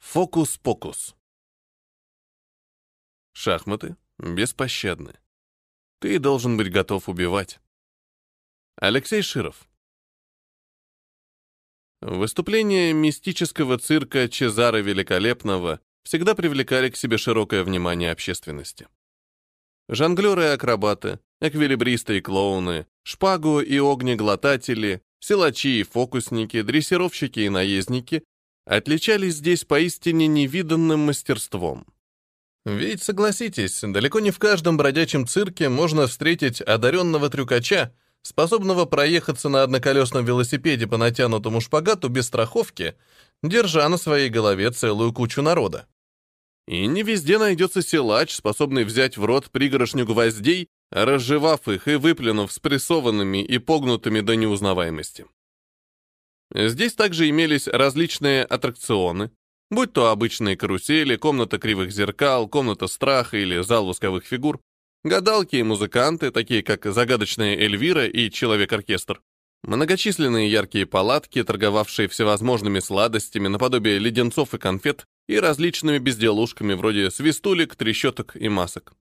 Фокус-покус. Шахматы беспощадны. Ты должен быть готов убивать. Алексей Широв. Выступления мистического цирка Чезара Великолепного всегда привлекали к себе широкое внимание общественности. Жонглеры и акробаты, эквилибристы и клоуны, шпагу и огнеглотатели, силачи и фокусники, дрессировщики и наездники отличались здесь поистине невиданным мастерством. Ведь, согласитесь, далеко не в каждом бродячем цирке можно встретить одаренного трюкача, способного проехаться на одноколесном велосипеде по натянутому шпагату без страховки, держа на своей голове целую кучу народа. И не везде найдется силач, способный взять в рот пригоршню гвоздей, разжевав их и выплюнув спрессованными и погнутыми до неузнаваемости. Здесь также имелись различные аттракционы, будь то обычные карусели, комната кривых зеркал, комната страха или зал восковых фигур, гадалки и музыканты, такие как загадочная Эльвира и Человек-оркестр, многочисленные яркие палатки, торговавшие всевозможными сладостями наподобие леденцов и конфет и различными безделушками вроде свистулек, трещоток и масок.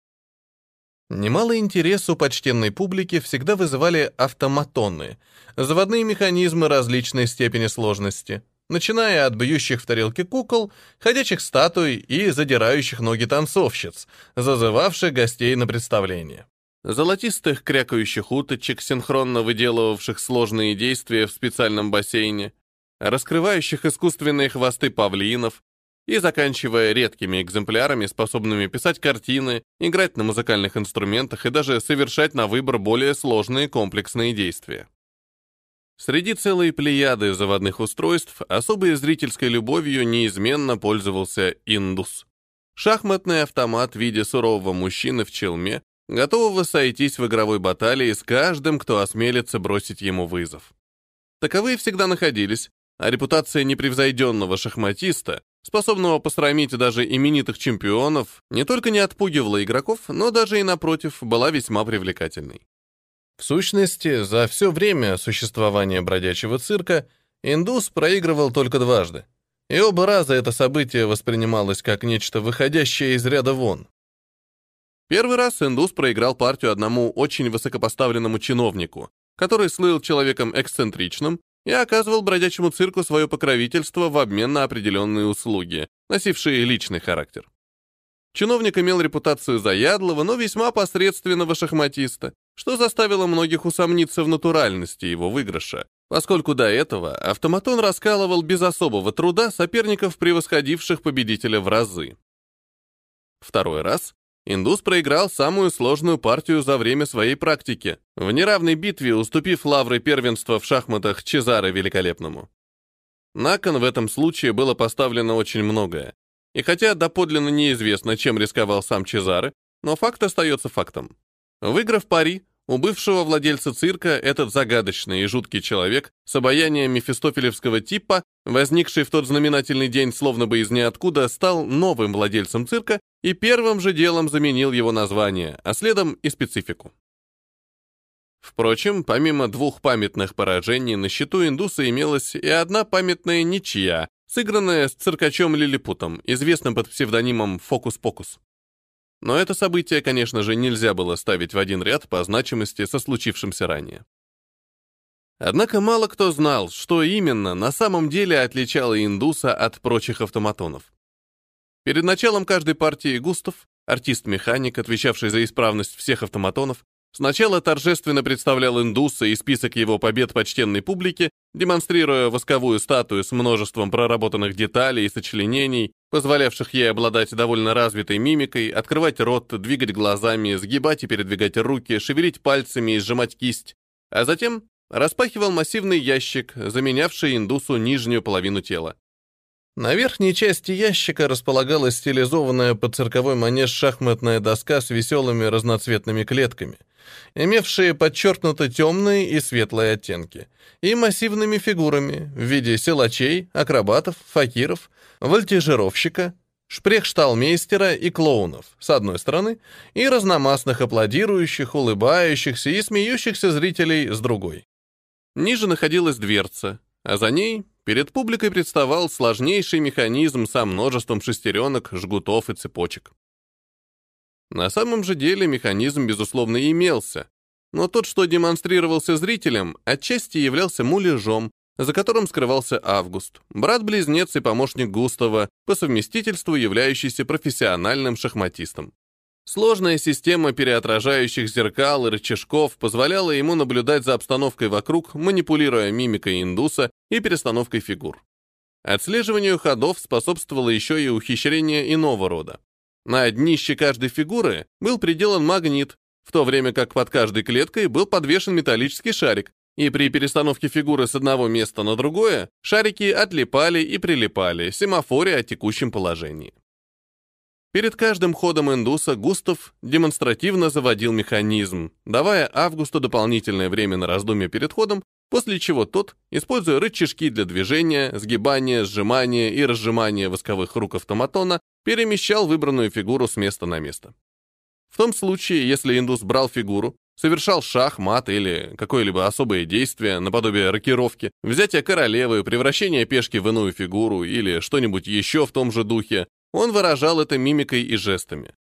Немало интерес у почтенной публики всегда вызывали автоматоны, заводные механизмы различной степени сложности, начиная от бьющих в тарелке кукол, ходячих статуй и задирающих ноги танцовщиц, зазывавших гостей на представление. Золотистых крякающих уточек, синхронно выделывавших сложные действия в специальном бассейне, раскрывающих искусственные хвосты павлинов, и заканчивая редкими экземплярами, способными писать картины, играть на музыкальных инструментах и даже совершать на выбор более сложные комплексные действия. Среди целой плеяды заводных устройств особой зрительской любовью неизменно пользовался индус. Шахматный автомат в виде сурового мужчины в челме, готового сойтись в игровой баталии с каждым, кто осмелится бросить ему вызов. Таковые всегда находились, а репутация непревзойденного шахматиста способного посрамить даже именитых чемпионов, не только не отпугивала игроков, но даже и, напротив, была весьма привлекательной. В сущности, за все время существования бродячего цирка индус проигрывал только дважды, и оба раза это событие воспринималось как нечто выходящее из ряда вон. Первый раз индус проиграл партию одному очень высокопоставленному чиновнику, который слыл человеком эксцентричным и оказывал бродячему цирку свое покровительство в обмен на определенные услуги, носившие личный характер. Чиновник имел репутацию заядлого, но весьма посредственного шахматиста, что заставило многих усомниться в натуральности его выигрыша, поскольку до этого автоматон раскалывал без особого труда соперников, превосходивших победителя в разы. Второй раз Индус проиграл самую сложную партию за время своей практики, в неравной битве уступив лавры первенства в шахматах Чезаре Великолепному. На кон в этом случае было поставлено очень многое. И хотя доподлинно неизвестно, чем рисковал сам Чезаре, но факт остается фактом. Выиграв пари, у бывшего владельца цирка этот загадочный и жуткий человек с обаянием мефистофелевского типа, возникший в тот знаменательный день словно бы из ниоткуда, стал новым владельцем цирка и первым же делом заменил его название, а следом и специфику. Впрочем, помимо двух памятных поражений, на счету индуса имелась и одна памятная ничья, сыгранная с циркачом Лилипутом, известным под псевдонимом «Фокус-покус». Но это событие, конечно же, нельзя было ставить в один ряд по значимости со случившимся ранее. Однако мало кто знал, что именно на самом деле отличало индуса от прочих автоматонов. Перед началом каждой партии Густав, артист-механик, отвечавший за исправность всех автоматонов, сначала торжественно представлял индуса и список его побед почтенной публике, демонстрируя восковую статую с множеством проработанных деталей и сочленений, позволявших ей обладать довольно развитой мимикой, открывать рот, двигать глазами, сгибать и передвигать руки, шевелить пальцами и сжимать кисть, а затем распахивал массивный ящик, заменявший индусу нижнюю половину тела. На верхней части ящика располагалась стилизованная под цирковой манеж шахматная доска с веселыми разноцветными клетками, имевшие подчеркнуто темные и светлые оттенки, и массивными фигурами в виде силачей, акробатов, факиров, вольтежировщика, шпрехшталмейстера и клоунов, с одной стороны, и разномастных аплодирующих, улыбающихся и смеющихся зрителей с другой. Ниже находилась дверца, а за ней перед публикой представал сложнейший механизм со множеством шестеренок, жгутов и цепочек. На самом же деле механизм, безусловно, имелся, но тот, что демонстрировался зрителям, отчасти являлся муляжом, за которым скрывался Август, брат-близнец и помощник Густава, по совместительству являющийся профессиональным шахматистом. Сложная система переотражающих зеркал и рычажков позволяла ему наблюдать за обстановкой вокруг, манипулируя мимикой индуса и перестановкой фигур. Отслеживанию ходов способствовало еще и ухищрение иного рода. На днище каждой фигуры был приделан магнит, в то время как под каждой клеткой был подвешен металлический шарик, и при перестановке фигуры с одного места на другое шарики отлипали и прилипали, семафоря о текущем положении. Перед каждым ходом индуса Густав демонстративно заводил механизм, давая Августу дополнительное время на раздумье перед ходом, после чего тот, используя рычажки для движения, сгибания, сжимания и разжимания восковых рук автоматона, перемещал выбранную фигуру с места на место. В том случае, если индус брал фигуру, совершал шах, мат или какое-либо особое действие, наподобие рокировки, взятие королевы, превращение пешки в иную фигуру или что-нибудь еще в том же духе, он выражал это мимикой и жестами.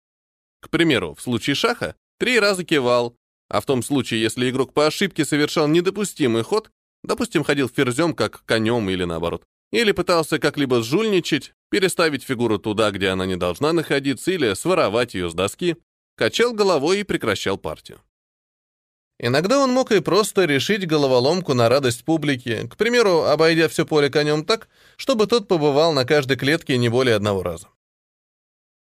К примеру, в случае шаха три раза кивал, а в том случае, если игрок по ошибке совершал недопустимый ход, допустим, ходил ферзем как конем или наоборот, или пытался как-либо сжульничать, переставить фигуру туда, где она не должна находиться, или своровать ее с доски, качал головой и прекращал партию. Иногда он мог и просто решить головоломку на радость публики, к примеру, обойдя все поле конем так, чтобы тот побывал на каждой клетке не более одного раза.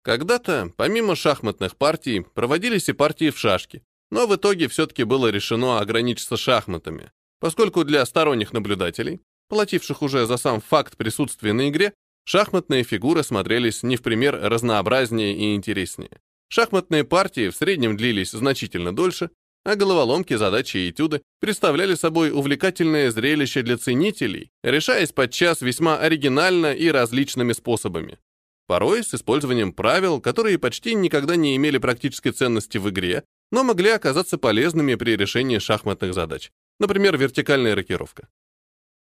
Когда-то, помимо шахматных партий, проводились и партии в шашки, но в итоге все-таки было решено ограничиться шахматами, поскольку для сторонних наблюдателей, плативших уже за сам факт присутствия на игре, шахматные фигуры смотрелись не в пример разнообразнее и интереснее. Шахматные партии в среднем длились значительно дольше, а головоломки, задачи и этюды представляли собой увлекательное зрелище для ценителей, решаясь подчас весьма оригинально и различными способами. Порой с использованием правил, которые почти никогда не имели практической ценности в игре, но могли оказаться полезными при решении шахматных задач, например, вертикальная рокировка.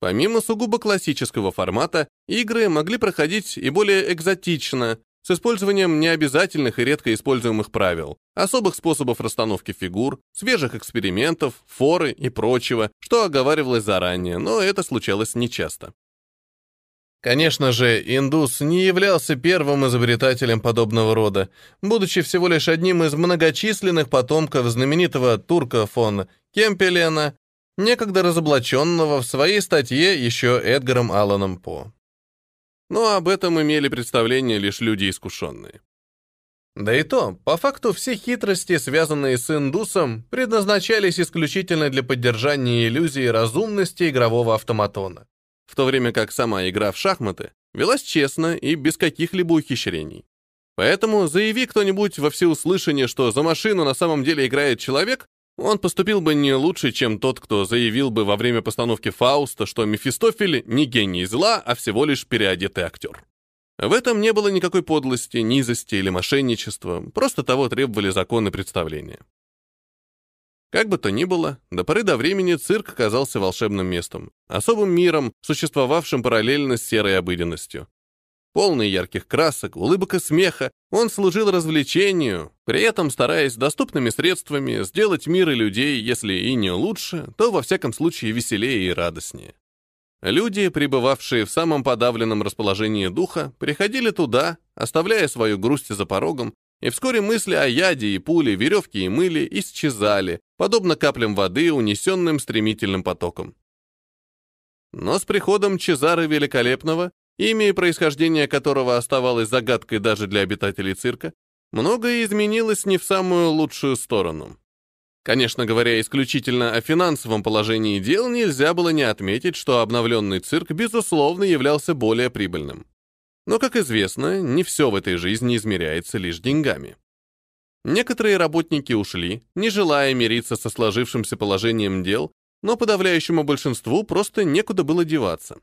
Помимо сугубо классического формата, игры могли проходить и более экзотично, с использованием необязательных и редко используемых правил, особых способов расстановки фигур, свежих экспериментов, форы и прочего, что оговаривалось заранее, но это случалось нечасто. Конечно же, индус не являлся первым изобретателем подобного рода, будучи всего лишь одним из многочисленных потомков знаменитого турка фон Кемпелена, некогда разоблаченного в своей статье еще Эдгаром Алланом По. Но об этом имели представление лишь люди искушенные. Да и то, по факту все хитрости, связанные с индусом, предназначались исключительно для поддержания иллюзии разумности игрового автоматона в то время как сама игра в шахматы велась честно и без каких-либо ухищрений. Поэтому заяви кто-нибудь во всеуслышание, что за машину на самом деле играет человек, он поступил бы не лучше, чем тот, кто заявил бы во время постановки Фауста, что Мефистофель не гений зла, а всего лишь переодетый актер. В этом не было никакой подлости, низости или мошенничества, просто того требовали законы представления. Как бы то ни было, до поры до времени цирк казался волшебным местом, особым миром, существовавшим параллельно с серой обыденностью. Полный ярких красок, улыбок и смеха, он служил развлечению, при этом стараясь доступными средствами сделать мир и людей, если и не лучше, то во всяком случае веселее и радостнее. Люди, пребывавшие в самом подавленном расположении духа, приходили туда, оставляя свою грусть за порогом, и вскоре мысли о яде и пуле, веревке и мыле исчезали, подобно каплям воды, унесенным стремительным потоком. Но с приходом Чезары Великолепного, имя и происхождение которого оставалось загадкой даже для обитателей цирка, многое изменилось не в самую лучшую сторону. Конечно, говоря исключительно о финансовом положении дел, нельзя было не отметить, что обновленный цирк, безусловно, являлся более прибыльным. Но, как известно, не все в этой жизни измеряется лишь деньгами. Некоторые работники ушли, не желая мириться со сложившимся положением дел, но подавляющему большинству просто некуда было деваться.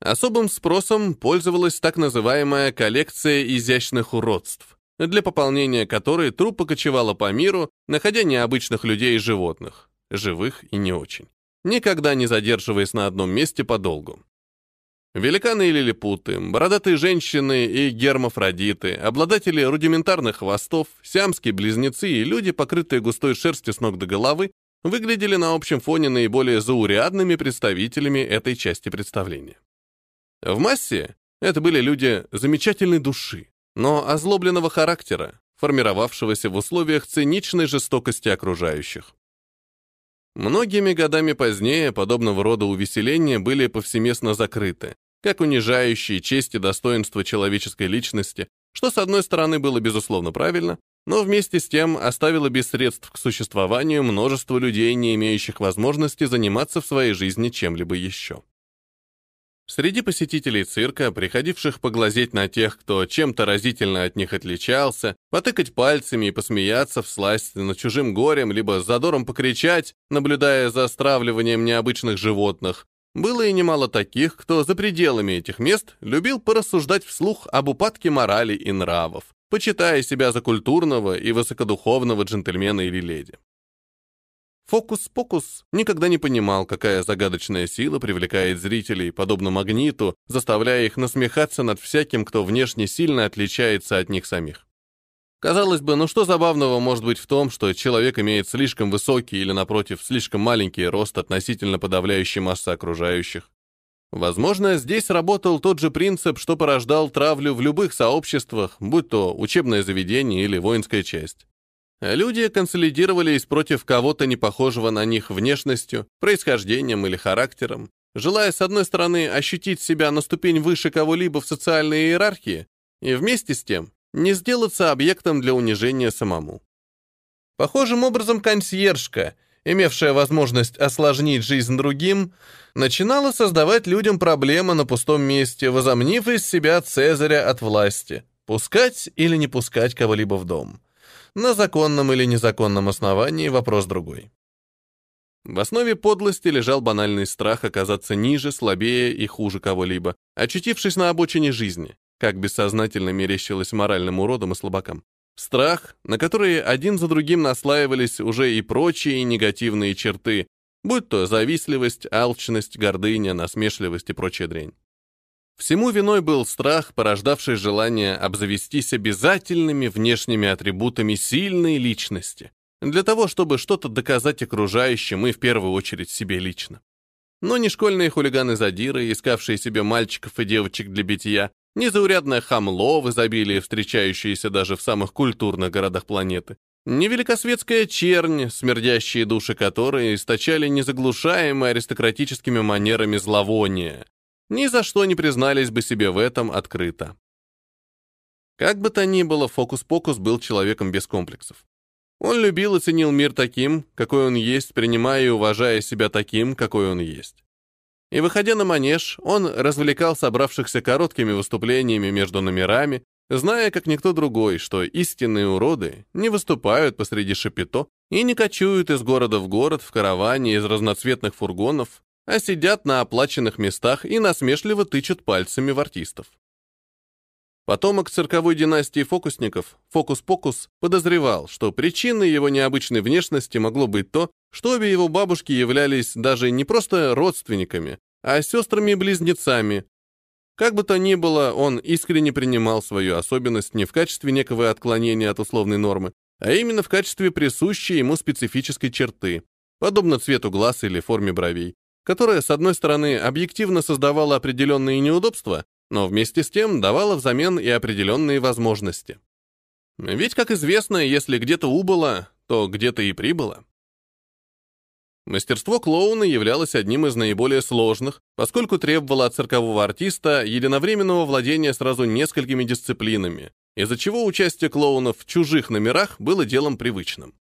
Особым спросом пользовалась так называемая коллекция изящных уродств, для пополнения которой труппа кочевала по миру, находя необычных людей и животных, живых и не очень, никогда не задерживаясь на одном месте подолгу. Великаны и лилипуты, бородатые женщины и гермафродиты, обладатели рудиментарных хвостов, сиамские близнецы и люди, покрытые густой шерстью с ног до головы, выглядели на общем фоне наиболее заурядными представителями этой части представления. В массе это были люди замечательной души, но озлобленного характера, формировавшегося в условиях циничной жестокости окружающих. Многими годами позднее подобного рода увеселения были повсеместно закрыты, как унижающие честь и достоинство человеческой личности, что, с одной стороны, было безусловно правильно, но вместе с тем оставило без средств к существованию множество людей, не имеющих возможности заниматься в своей жизни чем-либо еще. Среди посетителей цирка, приходивших поглазеть на тех, кто чем-то разительно от них отличался, потыкать пальцами и посмеяться в сласть над чужим горем, либо задором покричать, наблюдая за стравливанием необычных животных, было и немало таких, кто за пределами этих мест любил порассуждать вслух об упадке морали и нравов, почитая себя за культурного и высокодуховного джентльмена или леди. Фокус-покус никогда не понимал, какая загадочная сила привлекает зрителей, подобно магниту, заставляя их насмехаться над всяким, кто внешне сильно отличается от них самих. Казалось бы, ну что забавного может быть в том, что человек имеет слишком высокий или, напротив, слишком маленький рост относительно подавляющей массы окружающих? Возможно, здесь работал тот же принцип, что порождал травлю в любых сообществах, будь то учебное заведение или воинская часть. Люди консолидировались против кого-то не похожего на них внешностью, происхождением или характером, желая, с одной стороны, ощутить себя на ступень выше кого-либо в социальной иерархии, и вместе с тем не сделаться объектом для унижения самому. Похожим образом консьержка, имевшая возможность осложнить жизнь другим, начинала создавать людям проблемы на пустом месте, возомнив из себя Цезаря от власти, пускать или не пускать кого-либо в дом. На законном или незаконном основании вопрос другой. В основе подлости лежал банальный страх оказаться ниже, слабее и хуже кого-либо, очутившись на обочине жизни, как бессознательно мерещилось моральным уродам и слабакам. Страх, на который один за другим наслаивались уже и прочие негативные черты, будь то завистливость, алчность, гордыня, насмешливость и прочая дрянь. Всему виной был страх, порождавший желание обзавестись обязательными внешними атрибутами сильной личности, для того, чтобы что-то доказать окружающим и в первую очередь себе лично. Но не школьные хулиганы-задиры, искавшие себе мальчиков и девочек для битья, незаурядное хамло в изобилии, встречающееся даже в самых культурных городах планеты, не великосветская чернь, смердящие души которой источали незаглушаемые аристократическими манерами зловония, ни за что не признались бы себе в этом открыто. Как бы то ни было, Фокус-Покус был человеком без комплексов. Он любил и ценил мир таким, какой он есть, принимая и уважая себя таким, какой он есть. И, выходя на манеж, он развлекал собравшихся короткими выступлениями между номерами, зная, как никто другой, что истинные уроды не выступают посреди шапито и не кочуют из города в город в караване из разноцветных фургонов, а сидят на оплаченных местах и насмешливо тычут пальцами в артистов. Потомок цирковой династии фокусников, Фокус-Покус, подозревал, что причиной его необычной внешности могло быть то, что обе его бабушки являлись даже не просто родственниками, а сестрами-близнецами. Как бы то ни было, он искренне принимал свою особенность не в качестве некого отклонения от условной нормы, а именно в качестве присущей ему специфической черты, подобно цвету глаз или форме бровей, которая, с одной стороны, объективно создавала определенные неудобства, но вместе с тем давала взамен и определенные возможности. Ведь, как известно, если где-то убыло, то где-то и прибыло. Мастерство клоуна являлось одним из наиболее сложных, поскольку требовало от циркового артиста единовременного владения сразу несколькими дисциплинами, из-за чего участие клоунов в чужих номерах было делом привычным.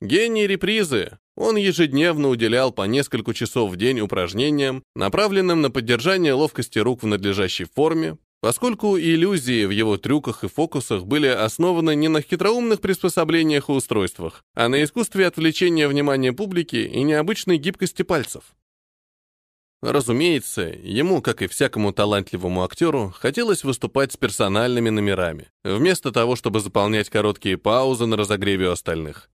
Гений репризы, он ежедневно уделял по несколько часов в день упражнениям, направленным на поддержание ловкости рук в надлежащей форме, поскольку иллюзии в его трюках и фокусах были основаны не на хитроумных приспособлениях и устройствах, а на искусстве отвлечения внимания публики и необычной гибкости пальцев. Разумеется, ему, как и всякому талантливому актеру, хотелось выступать с персональными номерами, вместо того, чтобы заполнять короткие паузы на разогреве остальных.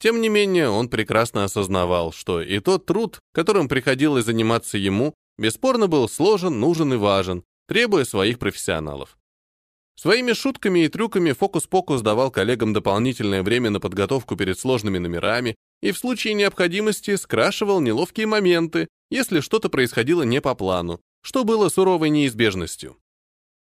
Тем не менее, он прекрасно осознавал, что и тот труд, которым приходилось заниматься ему, бесспорно был сложен, нужен и важен, требуя своих профессионалов. Своими шутками и трюками фокус-покус давал коллегам дополнительное время на подготовку перед сложными номерами и в случае необходимости скрашивал неловкие моменты, если что-то происходило не по плану, что было суровой неизбежностью.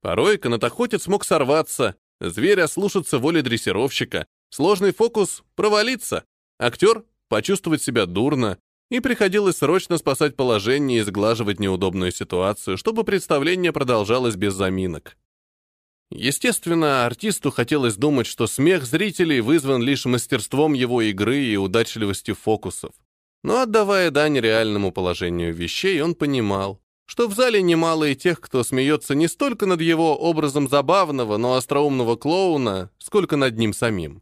Порой канатоходец мог сорваться, зверь ослушаться воли дрессировщика, сложный фокус провалиться, актер почувствовать себя дурно, и приходилось срочно спасать положение и сглаживать неудобную ситуацию, чтобы представление продолжалось без заминок. Естественно, артисту хотелось думать, что смех зрителей вызван лишь мастерством его игры и удачливостью фокусов. Но отдавая дань реальному положению вещей, он понимал, что в зале немало и тех, кто смеется не столько над его образом забавного, но остроумного клоуна, сколько над ним самим.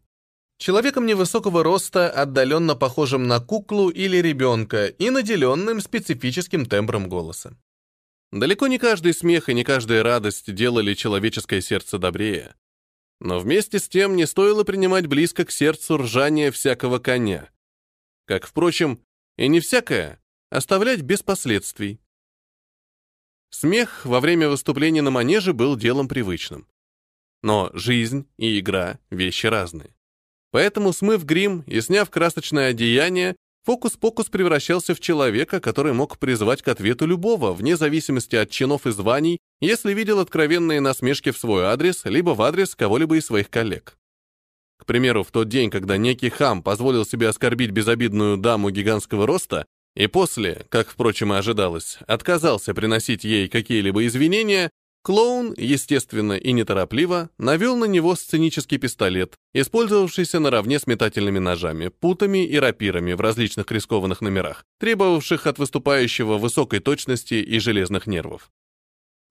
Человеком невысокого роста, отдаленно похожим на куклу или ребенка и наделенным специфическим тембром голоса. Далеко не каждый смех и не каждая радость делали человеческое сердце добрее. Но вместе с тем не стоило принимать близко к сердцу ржание всякого коня. Как, впрочем, и не всякое, оставлять без последствий. Смех во время выступления на манеже был делом привычным. Но жизнь и игра — вещи разные. Поэтому, смыв грим и сняв красочное одеяние, Фокус-покус превращался в человека, который мог призвать к ответу любого, вне зависимости от чинов и званий, если видел откровенные насмешки в свой адрес, либо в адрес кого-либо из своих коллег. К примеру, в тот день, когда некий хам позволил себе оскорбить безобидную даму гигантского роста, и после, как, впрочем, и ожидалось, отказался приносить ей какие-либо извинения, Клоун, естественно и неторопливо, навел на него сценический пистолет, использовавшийся наравне с метательными ножами, путами и рапирами в различных рискованных номерах, требовавших от выступающего высокой точности и железных нервов.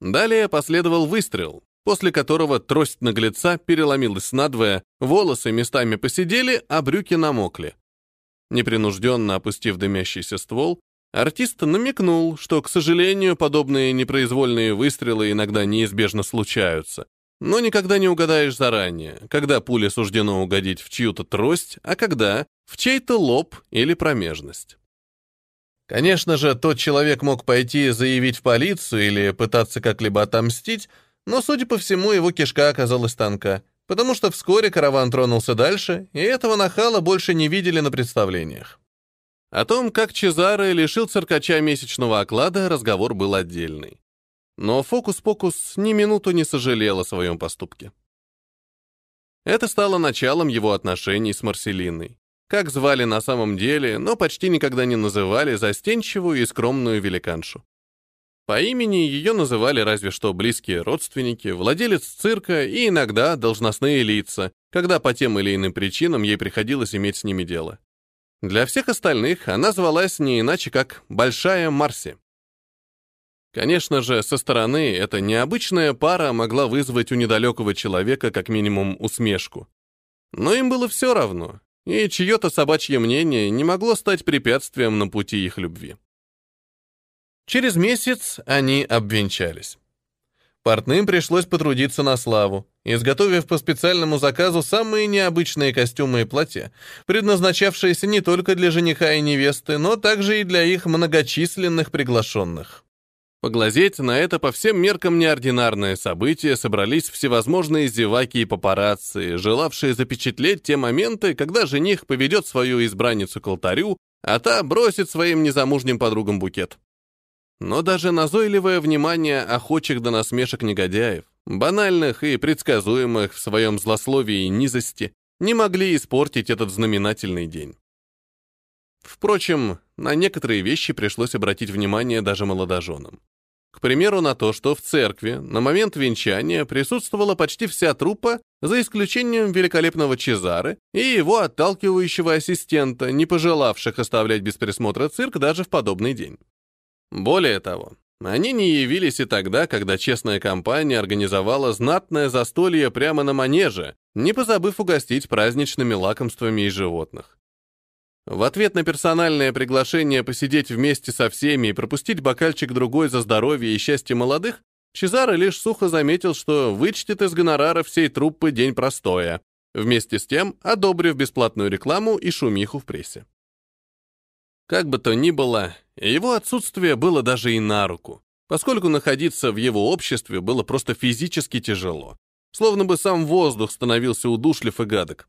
Далее последовал выстрел, после которого трость наглеца переломилась надвое, волосы местами посидели, а брюки намокли. Непринужденно опустив дымящийся ствол, Артист намекнул, что, к сожалению, подобные непроизвольные выстрелы иногда неизбежно случаются. Но никогда не угадаешь заранее, когда пуле суждено угодить в чью-то трость, а когда в чей-то лоб или промежность. Конечно же, тот человек мог пойти заявить в полицию или пытаться как-либо отомстить, но, судя по всему, его кишка оказалась тонка, потому что вскоре караван тронулся дальше, и этого нахала больше не видели на представлениях. О том, как Чезаре лишил циркача месячного оклада, разговор был отдельный. Но Фокус-Покус ни минуту не сожалел о своем поступке. Это стало началом его отношений с Марселиной. Как звали на самом деле, но почти никогда не называли застенчивую и скромную великаншу. По имени ее называли разве что близкие родственники, владелец цирка и иногда должностные лица, когда по тем или иным причинам ей приходилось иметь с ними дело. Для всех остальных она звалась не иначе, как «Большая Марси». Конечно же, со стороны эта необычная пара могла вызвать у недалекого человека как минимум усмешку. Но им было все равно, и чье-то собачье мнение не могло стать препятствием на пути их любви. Через месяц они обвенчались. Портным пришлось потрудиться на славу, изготовив по специальному заказу самые необычные костюмы и платья, предназначавшиеся не только для жениха и невесты, но также и для их многочисленных приглашенных. Поглазеть на это по всем меркам неординарное событие собрались всевозможные зеваки и папарацци, желавшие запечатлеть те моменты, когда жених поведет свою избранницу к алтарю, а та бросит своим незамужним подругам букет. Но даже назойливое внимание охочих до насмешек негодяев, банальных и предсказуемых в своем злословии и низости, не могли испортить этот знаменательный день. Впрочем, на некоторые вещи пришлось обратить внимание даже молодоженам. К примеру, на то, что в церкви на момент венчания присутствовала почти вся труппа, за исключением великолепного Чезары и его отталкивающего ассистента, не пожелавших оставлять без присмотра цирк даже в подобный день. Более того, они не явились и тогда, когда честная компания организовала знатное застолье прямо на манеже, не позабыв угостить праздничными лакомствами и животных. В ответ на персональное приглашение посидеть вместе со всеми и пропустить бокальчик другой за здоровье и счастье молодых, Чезаро лишь сухо заметил, что вычтет из гонорара всей труппы день простоя, вместе с тем одобрив бесплатную рекламу и шумиху в прессе. Как бы то ни было, его отсутствие было даже и на руку, поскольку находиться в его обществе было просто физически тяжело, словно бы сам воздух становился удушлив и гадок.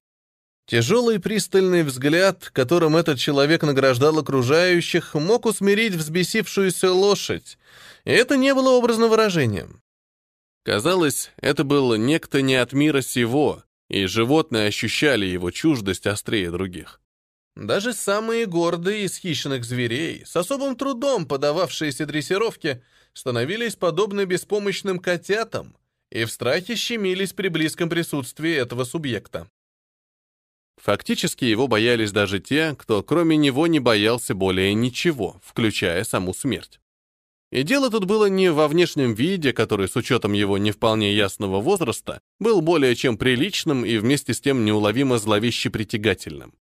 Тяжелый пристальный взгляд, которым этот человек награждал окружающих, мог усмирить взбесившуюся лошадь, и это не было образным выражением. Казалось, это был некто не от мира сего, и животные ощущали его чуждость острее других. Даже самые гордые из хищных зверей, с особым трудом подававшиеся дрессировке, становились подобны беспомощным котятам и в страхе щемились при близком присутствии этого субъекта. Фактически его боялись даже те, кто кроме него не боялся более ничего, включая саму смерть. И дело тут было не во внешнем виде, который с учетом его не вполне ясного возраста был более чем приличным и вместе с тем неуловимо зловеще притягательным.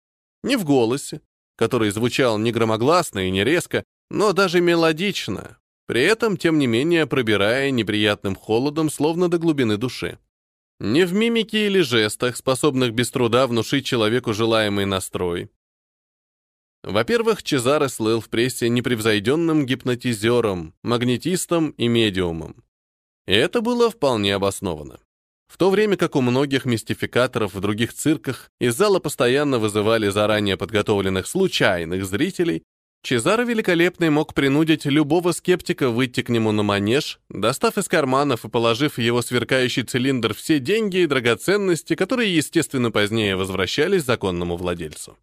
Не в голосе, который звучал не громогласно и не резко, но даже мелодично, при этом, тем не менее, пробирая неприятным холодом, словно до глубины души. Не в мимике или жестах, способных без труда внушить человеку желаемый настрой. Во-первых, Чезаре слыл в прессе непревзойденным гипнотизером, магнетистом и медиумом. И это было вполне обосновано. В то время как у многих мистификаторов в других цирках из зала постоянно вызывали заранее подготовленных случайных зрителей, Чезаро Великолепный мог принудить любого скептика выйти к нему на манеж, достав из карманов и положив в его сверкающий цилиндр все деньги и драгоценности, которые, естественно, позднее возвращались законному владельцу.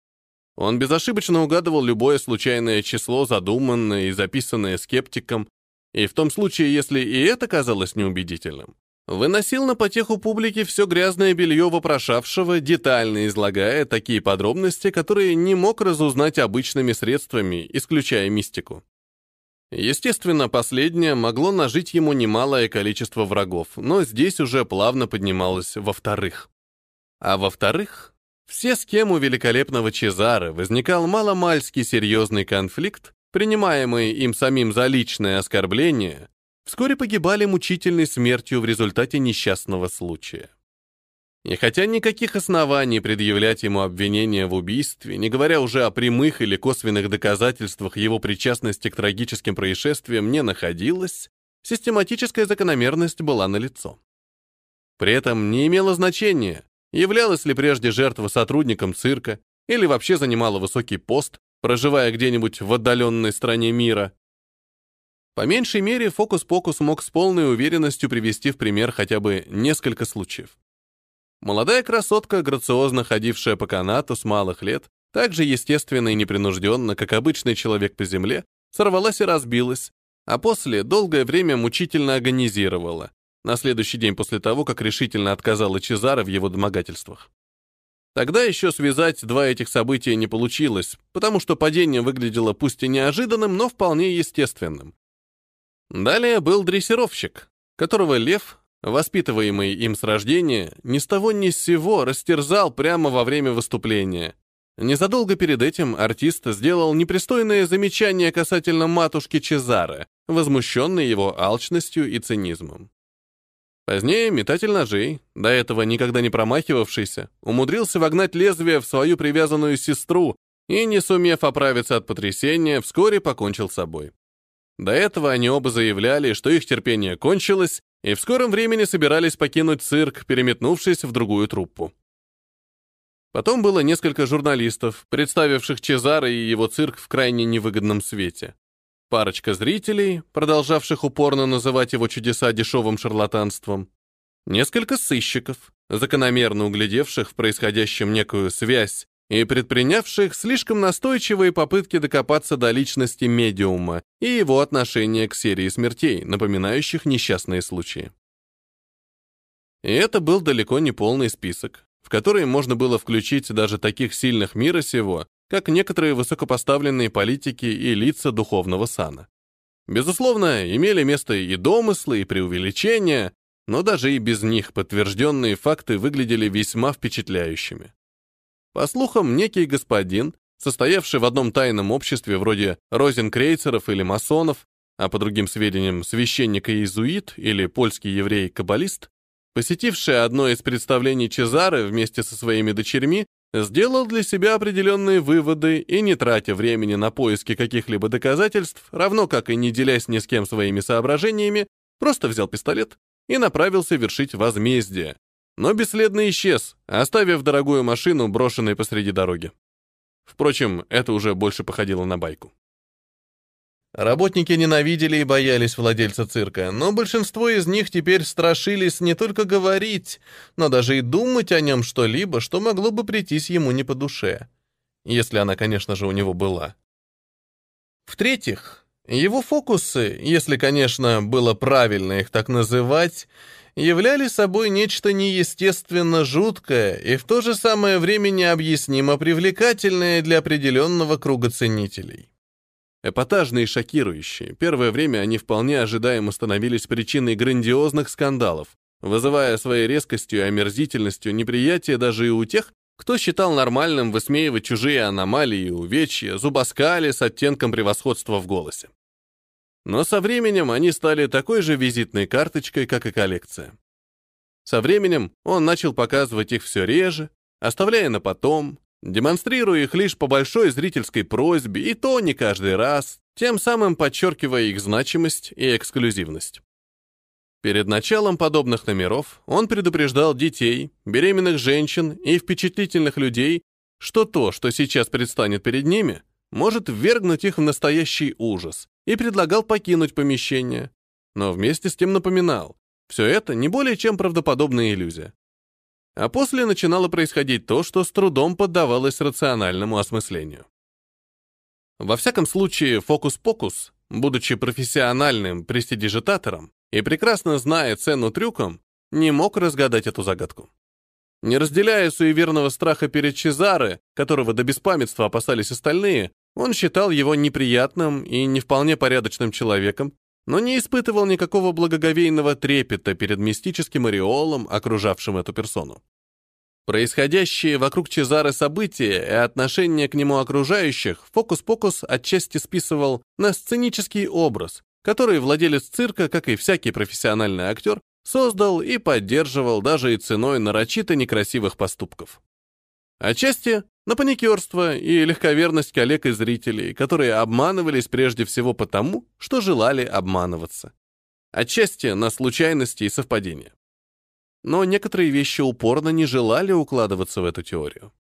Он безошибочно угадывал любое случайное число, задуманное и записанное скептиком, и в том случае, если и это казалось неубедительным, выносил на потеху публики все грязное белье вопрошавшего, детально излагая такие подробности, которые не мог разузнать обычными средствами, исключая мистику. Естественно, последнее могло нажить ему немалое количество врагов, но здесь уже плавно поднималось во-вторых. А во-вторых, все, с кем у великолепного Чезары возникал маломальский серьезный конфликт, принимаемый им самим за личное оскорбление, вскоре погибали мучительной смертью в результате несчастного случая. И хотя никаких оснований предъявлять ему обвинения в убийстве, не говоря уже о прямых или косвенных доказательствах его причастности к трагическим происшествиям, не находилось, систематическая закономерность была налицо. При этом не имело значения, являлась ли прежде жертва сотрудником цирка или вообще занимала высокий пост, проживая где-нибудь в отдаленной стране мира. По меньшей мере, фокус-покус мог с полной уверенностью привести в пример хотя бы несколько случаев. Молодая красотка, грациозно ходившая по канату с малых лет, так же естественно и непринужденно, как обычный человек по земле, сорвалась и разбилась, а после долгое время мучительно агонизировала, на следующий день после того, как решительно отказала Чезаро в его домогательствах. Тогда еще связать два этих события не получилось, потому что падение выглядело пусть и неожиданным, но вполне естественным. Далее был дрессировщик, которого лев, воспитываемый им с рождения, ни с того ни с сего растерзал прямо во время выступления. Незадолго перед этим артист сделал непристойное замечание касательно матушки Чезаре, возмущенной его алчностью и цинизмом. Позднее метатель ножей, до этого никогда не промахивавшийся, умудрился вогнать лезвие в свою привязанную сестру и, не сумев оправиться от потрясения, вскоре покончил с собой. До этого они оба заявляли, что их терпение кончилось, и в скором времени собирались покинуть цирк, переметнувшись в другую труппу. Потом было несколько журналистов, представивших Чезаро и его цирк в крайне невыгодном свете. Парочка зрителей, продолжавших упорно называть его чудеса дешевым шарлатанством. Несколько сыщиков, закономерно углядевших в происходящем некую связь и предпринявших слишком настойчивые попытки докопаться до личности медиума и его отношения к серии смертей, напоминающих несчастные случаи. И это был далеко не полный список, в который можно было включить даже таких сильных мира сего, как некоторые высокопоставленные политики и лица духовного сана. Безусловно, имели место и домыслы, и преувеличения, но даже и без них подтвержденные факты выглядели весьма впечатляющими. По слухам, некий господин, состоявший в одном тайном обществе вроде розенкрейцеров или масонов, а по другим сведениям священник и иезуит или польский еврей-каббалист, посетивший одно из представлений Чезары вместе со своими дочерьми, сделал для себя определенные выводы и, не тратя времени на поиски каких-либо доказательств, равно как и не делясь ни с кем своими соображениями, просто взял пистолет и направился вершить возмездие, но бесследно исчез, оставив дорогую машину, брошенной посреди дороги. Впрочем, это уже больше походило на байку. Работники ненавидели и боялись владельца цирка, но большинство из них теперь страшились не только говорить, но даже и думать о нем что-либо, что могло бы прийтись ему не по душе. Если она, конечно же, у него была. В-третьих, его фокусы, если, конечно, было правильно их так называть, являли собой нечто неестественно жуткое и в то же самое время необъяснимо привлекательное для определенного круга ценителей. Эпатажные и шокирующие, первое время они вполне ожидаемо становились причиной грандиозных скандалов, вызывая своей резкостью и омерзительностью неприятие даже и у тех, кто считал нормальным высмеивать чужие аномалии и увечья, зубоскали с оттенком превосходства в голосе. Но со временем они стали такой же визитной карточкой, как и коллекция. Со временем он начал показывать их все реже, оставляя на потом, демонстрируя их лишь по большой зрительской просьбе, и то не каждый раз, тем самым подчеркивая их значимость и эксклюзивность. Перед началом подобных номеров он предупреждал детей, беременных женщин и впечатлительных людей, что то, что сейчас предстанет перед ними, может ввергнуть их в настоящий ужас, и предлагал покинуть помещение. Но вместе с тем напоминал, все это не более чем правдоподобная иллюзия. А после начинало происходить то, что с трудом поддавалось рациональному осмыслению. Во всяком случае, фокус-покус, будучи профессиональным престидижитатором и прекрасно зная цену трюкам, не мог разгадать эту загадку. Не разделяя суеверного страха перед Чезаре, которого до беспамятства опасались остальные, он считал его неприятным и не вполне порядочным человеком, но не испытывал никакого благоговейного трепета перед мистическим ореолом, окружавшим эту персону. Происходящие вокруг Чезары события и отношение к нему окружающих фокус-покус отчасти списывал на сценический образ, который владелец цирка, как и всякий профессиональный актер, создал и поддерживал даже и ценой нарочито некрасивых поступков. Отчасти на паникерство и легковерность коллег и зрителей, которые обманывались прежде всего потому, что желали обманываться. Отчасти на случайности и совпадения. Но некоторые вещи упорно не желали укладываться в эту теорию.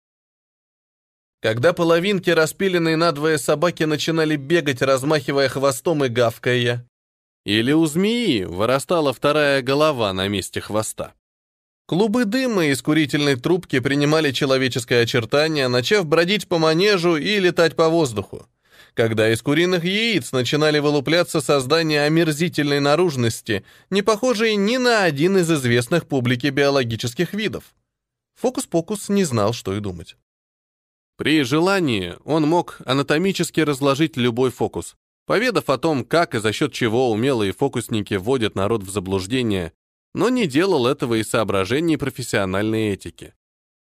Когда половинки, распиленные надвое собаки, начинали бегать, размахивая хвостом и гавкая, или у змеи вырастала вторая голова на месте хвоста. Клубы дыма из курительной трубки принимали человеческое очертание, начав бродить по манежу и летать по воздуху. Когда из куриных яиц начинали вылупляться создания омерзительной наружности, не похожие ни на один из известных публике биологических видов. Фокус-покус не знал, что и думать. При желании он мог анатомически разложить любой фокус, поведав о том, как и за счет чего умелые фокусники вводят народ в заблуждение, но не делал этого из соображений профессиональной этики.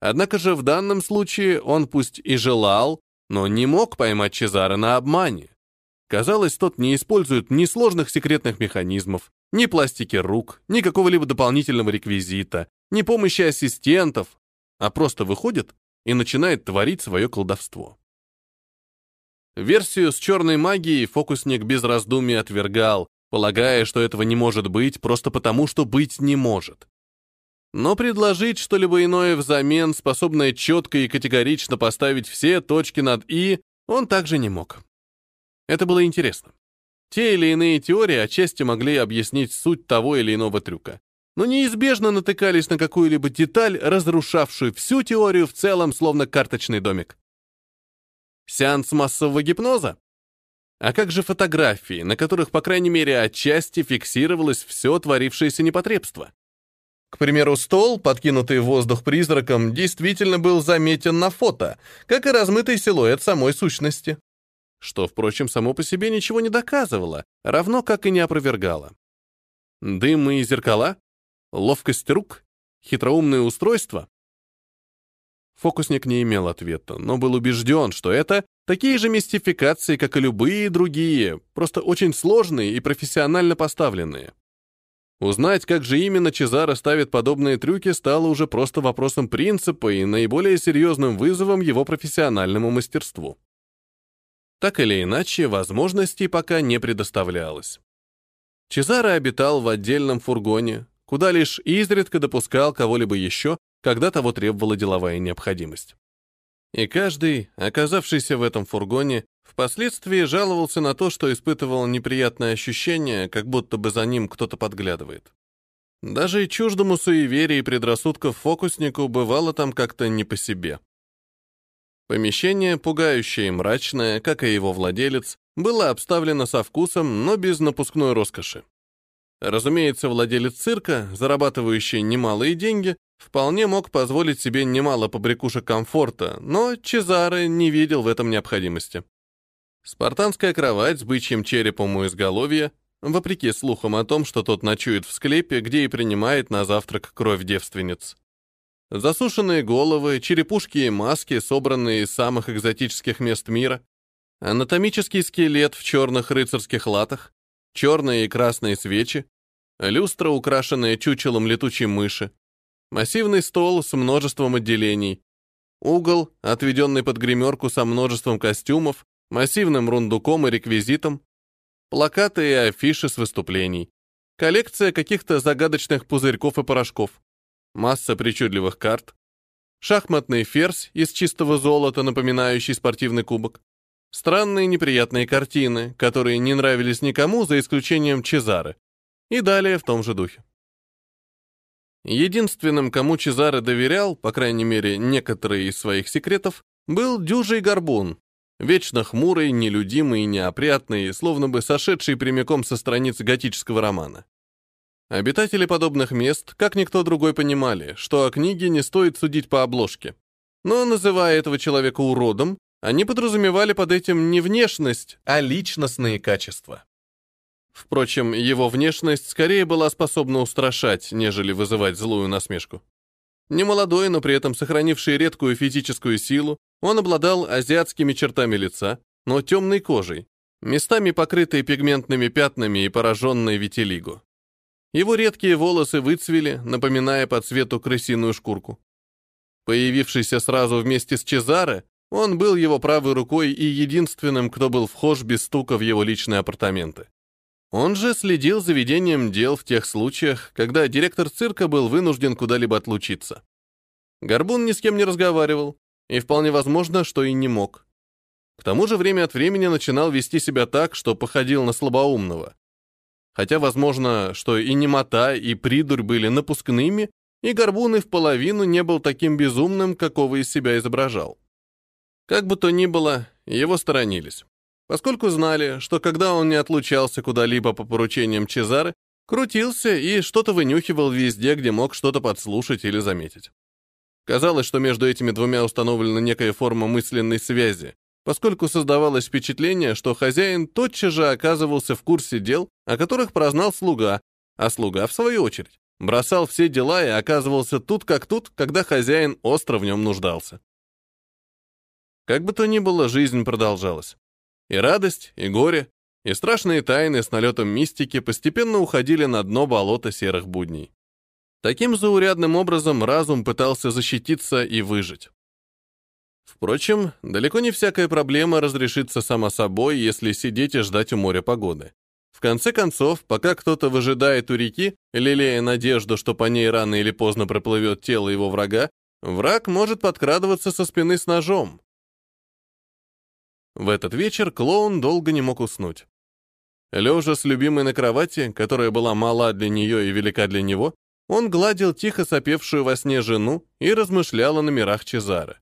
Однако же в данном случае он пусть и желал, но не мог поймать Чезаро на обмане. Казалось, тот не использует ни сложных секретных механизмов, ни пластики рук, ни какого-либо дополнительного реквизита, ни помощи ассистентов, а просто выходит и начинает творить свое колдовство. Версию с черной магией фокусник без раздумий отвергал, полагая, что этого не может быть просто потому, что быть не может. Но предложить что-либо иное взамен, способное четко и категорично поставить все точки над «и», он также не мог. Это было интересно. Те или иные теории отчасти могли объяснить суть того или иного трюка, но неизбежно натыкались на какую-либо деталь, разрушавшую всю теорию в целом, словно карточный домик. Сеанс массового гипноза? А как же фотографии, на которых, по крайней мере, отчасти фиксировалось все творившееся непотребство? К примеру, стол, подкинутый в воздух призраком, действительно был заметен на фото, как и размытый силуэт самой сущности. Что, впрочем, само по себе ничего не доказывало, равно как и не опровергало. Дым и зеркала? Ловкость рук? Хитроумное устройство? Фокусник не имел ответа, но был убежден, что это такие же мистификации, как и любые другие, просто очень сложные и профессионально поставленные. Узнать, как же именно Чезаро ставит подобные трюки, стало уже просто вопросом принципа и наиболее серьезным вызовом его профессиональному мастерству. Так или иначе, возможностей пока не предоставлялось. Чезаро обитал в отдельном фургоне, куда лишь изредка допускал кого-либо еще, когда того требовала деловая необходимость. И каждый, оказавшийся в этом фургоне, впоследствии жаловался на то, что испытывал неприятное ощущение, как будто бы за ним кто-то подглядывает. Даже и чуждому суеверия и предрассудков фокуснику бывало там как-то не по себе. Помещение, пугающее и мрачное, как и его владелец, было обставлено со вкусом, но без напускной роскоши. Разумеется, владелец цирка, зарабатывающий немалые деньги, вполне мог позволить себе немало побрякушек комфорта, но Чезаре не видел в этом необходимости. Спартанская кровать с бычьим черепом у изголовья, вопреки слухам о том, что тот ночует в склепе, где и принимает на завтрак кровь девственниц. Засушенные головы, черепушки и маски, собранные из самых экзотических мест мира, анатомический скелет в черных рыцарских латах, черные и красные свечи, люстра, украшенная чучелом летучей мыши, массивный стол с множеством отделений, угол, отведенный под гримерку со множеством костюмов, массивным рундуком и реквизитом, плакаты и афиши с выступлений, коллекция каких-то загадочных пузырьков и порошков, масса причудливых карт, шахматный ферзь из чистого золота, напоминающий спортивный кубок, Странные неприятные картины, которые не нравились никому, за исключением Чезары. И далее в том же духе. Единственным, кому Чезаре доверял, по крайней мере, некоторые из своих секретов, был дюжий горбун, вечно хмурый, нелюдимый неопрятный, словно бы сошедший прямиком со страниц готического романа. Обитатели подобных мест, как никто другой, понимали, что о книге не стоит судить по обложке. Но, называя этого человека уродом, они подразумевали под этим не внешность, а личностные качества. Впрочем, его внешность скорее была способна устрашать, нежели вызывать злую насмешку. Немолодой, но при этом сохранивший редкую физическую силу, он обладал азиатскими чертами лица, но темной кожей, местами покрытой пигментными пятнами и пораженной витилиго. Его редкие волосы выцвели, напоминая по цвету крысиную шкурку. Появившийся сразу вместе с Чезаре, он был его правой рукой и единственным, кто был вхож без стука в его личные апартаменты. Он же следил за ведением дел в тех случаях, когда директор цирка был вынужден куда-либо отлучиться. Горбун ни с кем не разговаривал, и вполне возможно, что и не мог. К тому же время от времени начинал вести себя так, что походил на слабоумного. Хотя возможно, что и немота, и придурь были напускными, и Горбун и в половину не был таким безумным, какого из себя изображал. Как бы то ни было, его сторонились, поскольку знали, что когда он не отлучался куда-либо по поручениям Чезары, крутился и что-то вынюхивал везде, где мог что-то подслушать или заметить. Казалось, что между этими двумя установлена некая форма мысленной связи, поскольку создавалось впечатление, что хозяин тотчас же оказывался в курсе дел, о которых прознал слуга, а слуга, в свою очередь, бросал все дела и оказывался тут как тут, когда хозяин остро в нем нуждался. Как бы то ни было, жизнь продолжалась. И радость, и горе, и страшные тайны с налетом мистики постепенно уходили на дно болота серых будней. Таким заурядным образом разум пытался защититься и выжить. Впрочем, далеко не всякая проблема разрешится сама собой, если сидеть и ждать у моря погоды. В конце концов, пока кто-то выжидает у реки, лелея надежду, что по ней рано или поздно проплывет тело его врага, враг может подкрадываться со спины с ножом, в этот вечер клоун долго не мог уснуть. Лежа с любимой на кровати, которая была мала для нее и велика для него, он гладил тихо сопевшую во сне жену и размышлял о номерах Чезары.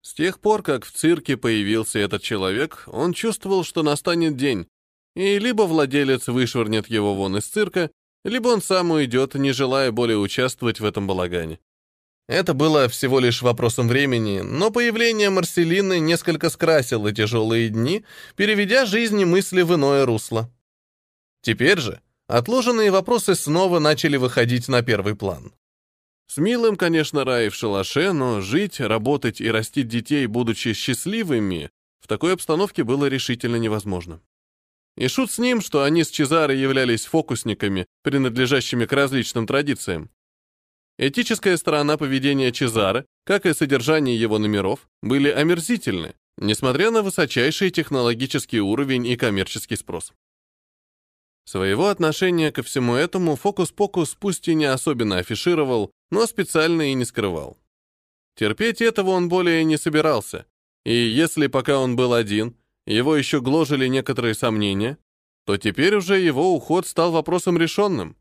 С тех пор, как в цирке появился этот человек, он чувствовал, что настанет день, и либо владелец вышвырнет его вон из цирка, либо он сам уйдет, не желая более участвовать в этом балагане. Это было всего лишь вопросом времени, но появление Марселины несколько скрасило тяжелые дни, переведя жизни мысли в иное русло. Теперь же отложенные вопросы снова начали выходить на первый план. С милым, конечно, рай в шалаше, но жить, работать и растить детей, будучи счастливыми, в такой обстановке было решительно невозможно. И шут с ним, что они с Чезаро являлись фокусниками, принадлежащими к различным традициям. Этическая сторона поведения Чезаро, как и содержание его номеров, были омерзительны, несмотря на высочайший технологический уровень и коммерческий спрос. Своего отношения ко всему этому Фокус-Покус пусть и не особенно афишировал, но специально и не скрывал. Терпеть этого он более не собирался, и если пока он был один, его еще гложили некоторые сомнения, то теперь уже его уход стал вопросом решенным.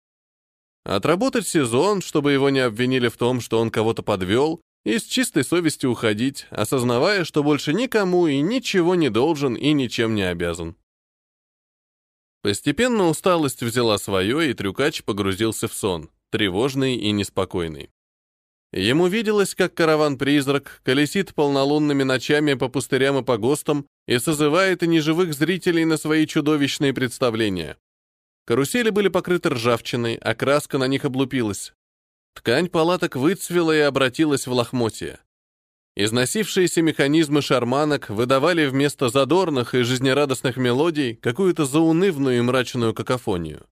Отработать сезон, чтобы его не обвинили в том, что он кого-то подвел, и с чистой совестью уходить, осознавая, что больше никому и ничего не должен и ничем не обязан. Постепенно усталость взяла свое, и трюкач погрузился в сон, тревожный и неспокойный. Ему виделось, как караван-призрак колесит полнолунными ночами по пустырям и по ГОСТам и созывает неживых зрителей на свои чудовищные представления. Карусели были покрыты ржавчиной, а краска на них облупилась. Ткань палаток выцвела и обратилась в лохмотья. Износившиеся механизмы шарманок выдавали вместо задорных и жизнерадостных мелодий какую-то заунывную и мрачную какофонию.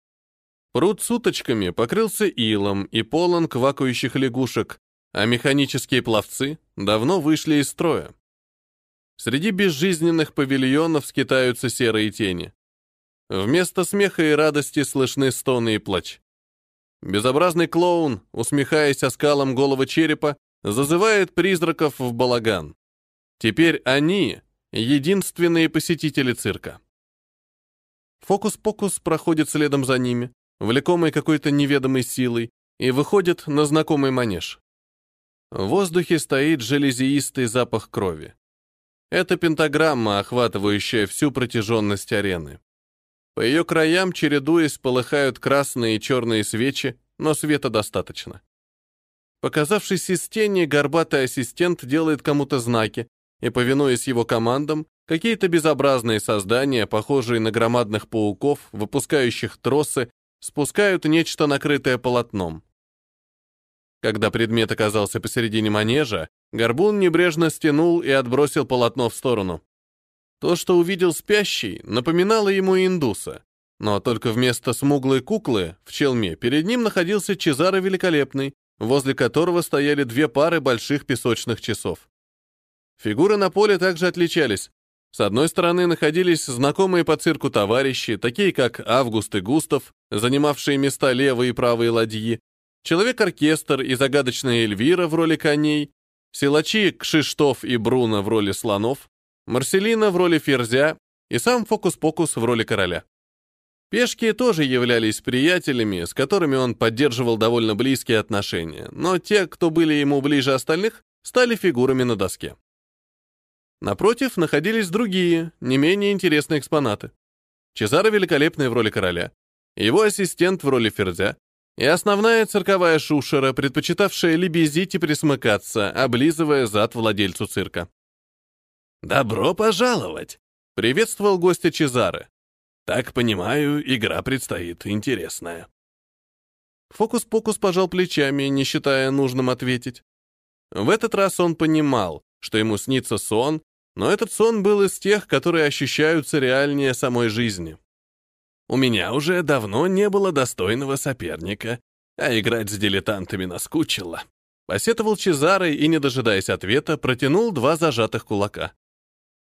Пруд с уточками покрылся илом и полон квакающих лягушек, а механические пловцы давно вышли из строя. Среди безжизненных павильонов скитаются серые тени. Вместо смеха и радости слышны стоны и плач. Безобразный клоун, усмехаясь оскалом головы черепа, зазывает призраков в балаган. Теперь они — единственные посетители цирка. Фокус-покус проходит следом за ними, влекомый какой-то неведомой силой, и выходит на знакомый манеж. В воздухе стоит железистый запах крови. Это пентаграмма, охватывающая всю протяженность арены. По ее краям, чередуясь, полыхают красные и черные свечи, но света достаточно. Показавшись из тени, горбатый ассистент делает кому-то знаки, и, повинуясь его командам, какие-то безобразные создания, похожие на громадных пауков, выпускающих тросы, спускают нечто накрытое полотном. Когда предмет оказался посередине манежа, горбун небрежно стянул и отбросил полотно в сторону. То, что увидел спящий, напоминало ему индуса, но только вместо смуглой куклы в челме перед ним находился Чезаро Великолепный, возле которого стояли две пары больших песочных часов. Фигуры на поле также отличались. С одной стороны находились знакомые по цирку товарищи, такие как Август и Густав, занимавшие места левой и правой ладьи, Человек-оркестр и загадочная Эльвира в роли коней, силачи Кшиштоф и Бруно в роли слонов, Марселина в роли ферзя и сам Фокус-Покус в роли короля. Пешки тоже являлись приятелями, с которыми он поддерживал довольно близкие отношения, но те, кто были ему ближе остальных, стали фигурами на доске. Напротив находились другие, не менее интересные экспонаты. Чезаро Великолепный в роли короля, его ассистент в роли Ферзя и основная цирковая шушера, предпочитавшая лебезить и присмыкаться, облизывая зад владельцу цирка. «Добро пожаловать!» — приветствовал гостя Чезаре. Так понимаю, игра предстоит интересная. Фокус-покус пожал плечами, не считая нужным ответить. В этот раз он понимал, что ему снится сон, но этот сон был из тех, которые ощущаются реальнее самой жизни. У меня уже давно не было достойного соперника, а играть с дилетантами наскучило. Посетовал Чезаре и, не дожидаясь ответа, протянул два зажатых кулака.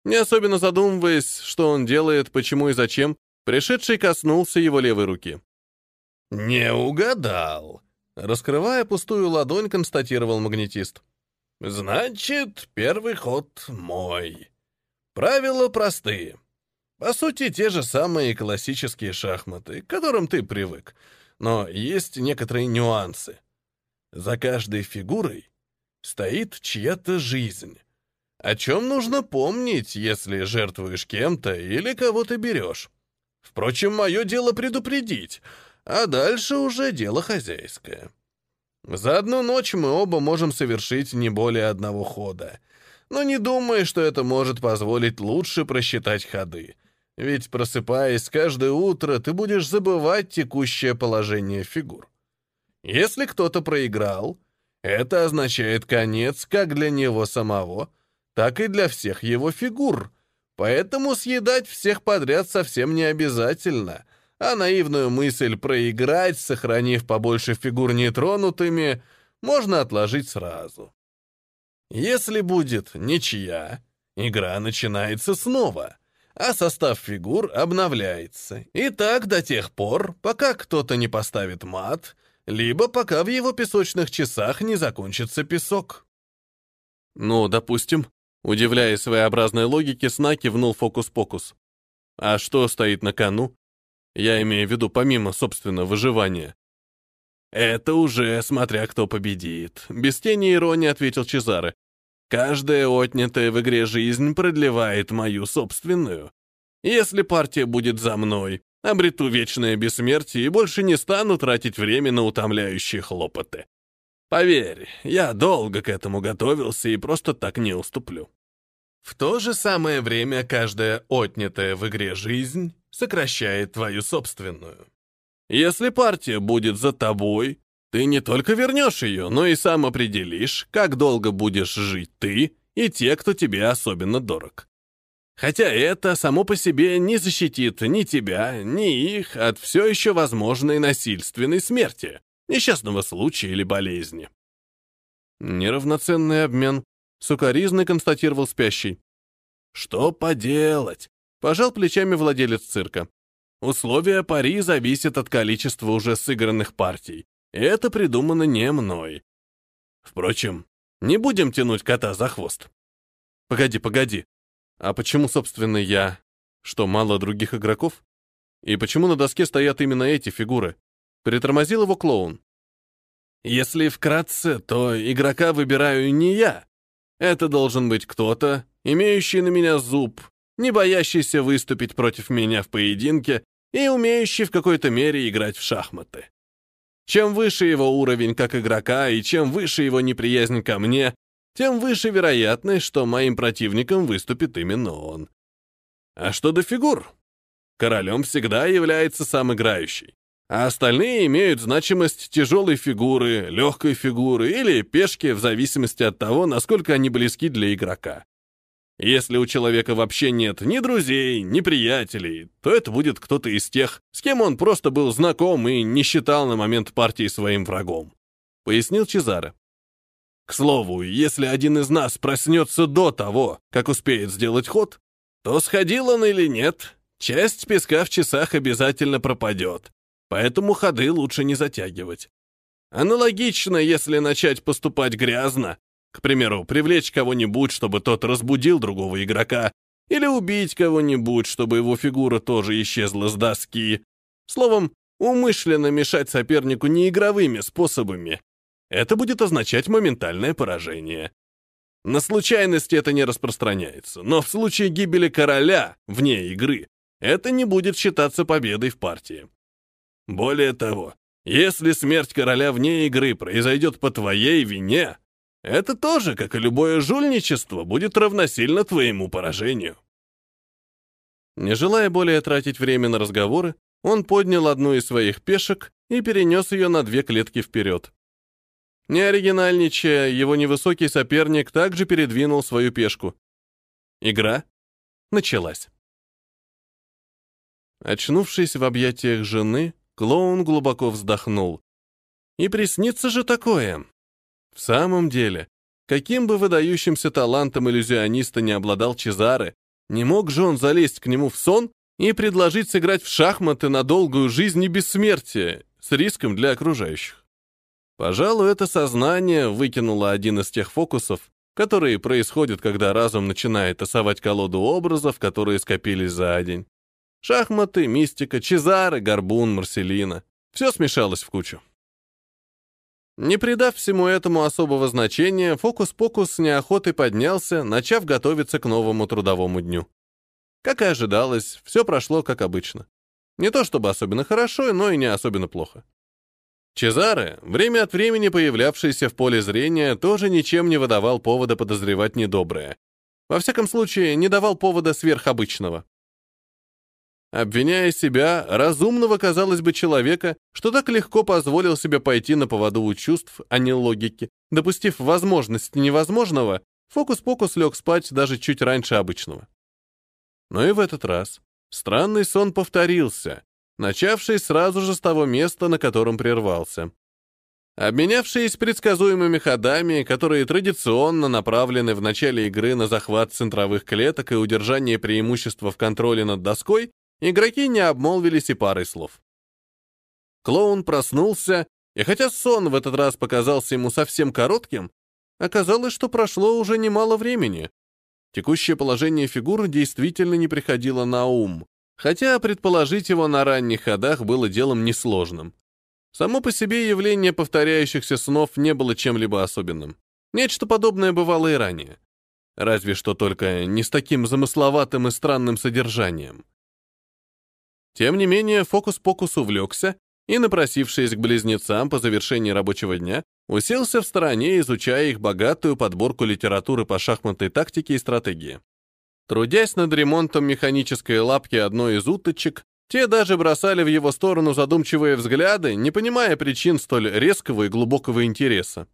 Не особенно задумываясь, что он делает, почему и зачем, Пришедший коснулся его левой руки. «Не угадал», — раскрывая пустую ладонь, констатировал магнетист. «Значит, первый ход мой. Правила простые. По сути, те же самые классические шахматы, к которым ты привык, но есть некоторые нюансы. За каждой фигурой стоит чья-то жизнь. О чем нужно помнить, если жертвуешь кем-то или кого-то берешь. Впрочем, мое дело предупредить, а дальше уже дело хозяйское. За одну ночь мы оба можем совершить не более одного хода. Но не думай, что это может позволить лучше просчитать ходы. Ведь, просыпаясь каждое утро, ты будешь забывать текущее положение фигур. Если кто-то проиграл, это означает конец как для него самого, так и для всех его фигур — Поэтому съедать всех подряд совсем не обязательно, а наивную мысль проиграть, сохранив побольше фигур нетронутыми, можно отложить сразу. Если будет ничья, игра начинается снова, а состав фигур обновляется. И так до тех пор, пока кто-то не поставит мат, либо пока в его песочных часах не закончится песок. Ну, допустим, Удивляясь своеобразной логике, Сна кивнул фокус-покус. А что стоит на кону? Я имею в виду помимо, собственно, выживания. Это уже смотря кто победит. Без тени иронии ответил Чезаре. Каждая отнятая в игре жизнь продлевает мою собственную. Если партия будет за мной, обрету вечное бессмертие и больше не стану тратить время на утомляющие хлопоты. Поверь, я долго к этому готовился и просто так не уступлю. В то же самое время каждая отнятая в игре жизнь сокращает твою собственную. Если партия будет за тобой, ты не только вернешь ее, но и сам определишь, как долго будешь жить ты и те, кто тебе особенно дорог. Хотя это само по себе не защитит ни тебя, ни их от все еще возможной насильственной смерти несчастного случая или болезни. Неравноценный обмен, сукоризный констатировал спящий. Что поделать? Пожал плечами владелец цирка. Условия пари зависят от количества уже сыгранных партий. Это придумано не мной. Впрочем, не будем тянуть кота за хвост. Погоди, погоди. А почему, собственно, я? Что, мало других игроков? И почему на доске стоят именно эти фигуры? Притормозил его клоун. Если вкратце, то игрока выбираю не я. Это должен быть кто-то, имеющий на меня зуб, не боящийся выступить против меня в поединке и умеющий в какой-то мере играть в шахматы. Чем выше его уровень как игрока и чем выше его неприязнь ко мне, тем выше вероятность, что моим противником выступит именно он. А что до фигур? Королем всегда является сам играющий а остальные имеют значимость тяжелой фигуры, легкой фигуры или пешки в зависимости от того, насколько они близки для игрока. Если у человека вообще нет ни друзей, ни приятелей, то это будет кто-то из тех, с кем он просто был знаком и не считал на момент партии своим врагом. Пояснил Чезаре. К слову, если один из нас проснется до того, как успеет сделать ход, то сходил он или нет, часть песка в часах обязательно пропадет, Поэтому ходы лучше не затягивать. Аналогично, если начать поступать грязно, к примеру, привлечь кого-нибудь, чтобы тот разбудил другого игрока, или убить кого-нибудь, чтобы его фигура тоже исчезла с доски. Словом, умышленно мешать сопернику неигровыми способами. Это будет означать моментальное поражение. На случайности это не распространяется, но в случае гибели короля вне игры это не будет считаться победой в партии. Более того, если смерть короля вне игры произойдет по твоей вине, это тоже, как и любое жульничество, будет равносильно твоему поражению. Не желая более тратить время на разговоры, он поднял одну из своих пешек и перенес ее на две клетки вперед. Не оригинальничая, его невысокий соперник также передвинул свою пешку. Игра началась. Очнувшись в объятиях жены, Клоун глубоко вздохнул. И приснится же такое. В самом деле, каким бы выдающимся талантом иллюзиониста не обладал Чезаре, не мог же он залезть к нему в сон и предложить сыграть в шахматы на долгую жизнь и бессмертие с риском для окружающих. Пожалуй, это сознание выкинуло один из тех фокусов, которые происходят, когда разум начинает тасовать колоду образов, которые скопились за день. Шахматы, мистика, Чезаре, Горбун, Марселина. Все смешалось в кучу. Не придав всему этому особого значения, фокус-покус с неохотой поднялся, начав готовиться к новому трудовому дню. Как и ожидалось, все прошло как обычно. Не то чтобы особенно хорошо, но и не особенно плохо. Чезаре, время от времени появлявшийся в поле зрения, тоже ничем не выдавал повода подозревать недоброе. Во всяком случае, не давал повода сверхобычного обвиняя себя, разумного, казалось бы, человека, что так легко позволил себе пойти на поводу у чувств, а не логики. Допустив возможность невозможного, фокус-покус лег спать даже чуть раньше обычного. Но и в этот раз странный сон повторился, начавший сразу же с того места, на котором прервался. Обменявшись предсказуемыми ходами, которые традиционно направлены в начале игры на захват центровых клеток и удержание преимущества в контроле над доской, игроки не обмолвились и парой слов. Клоун проснулся, и хотя сон в этот раз показался ему совсем коротким, оказалось, что прошло уже немало времени. Текущее положение фигур действительно не приходило на ум, хотя предположить его на ранних ходах было делом несложным. Само по себе явление повторяющихся снов не было чем-либо особенным. Нечто подобное бывало и ранее. Разве что только не с таким замысловатым и странным содержанием. Тем не менее, фокус-покус увлекся и, напросившись к близнецам по завершении рабочего дня, уселся в стороне, изучая их богатую подборку литературы по шахматной тактике и стратегии. Трудясь над ремонтом механической лапки одной из уточек, те даже бросали в его сторону задумчивые взгляды, не понимая причин столь резкого и глубокого интереса.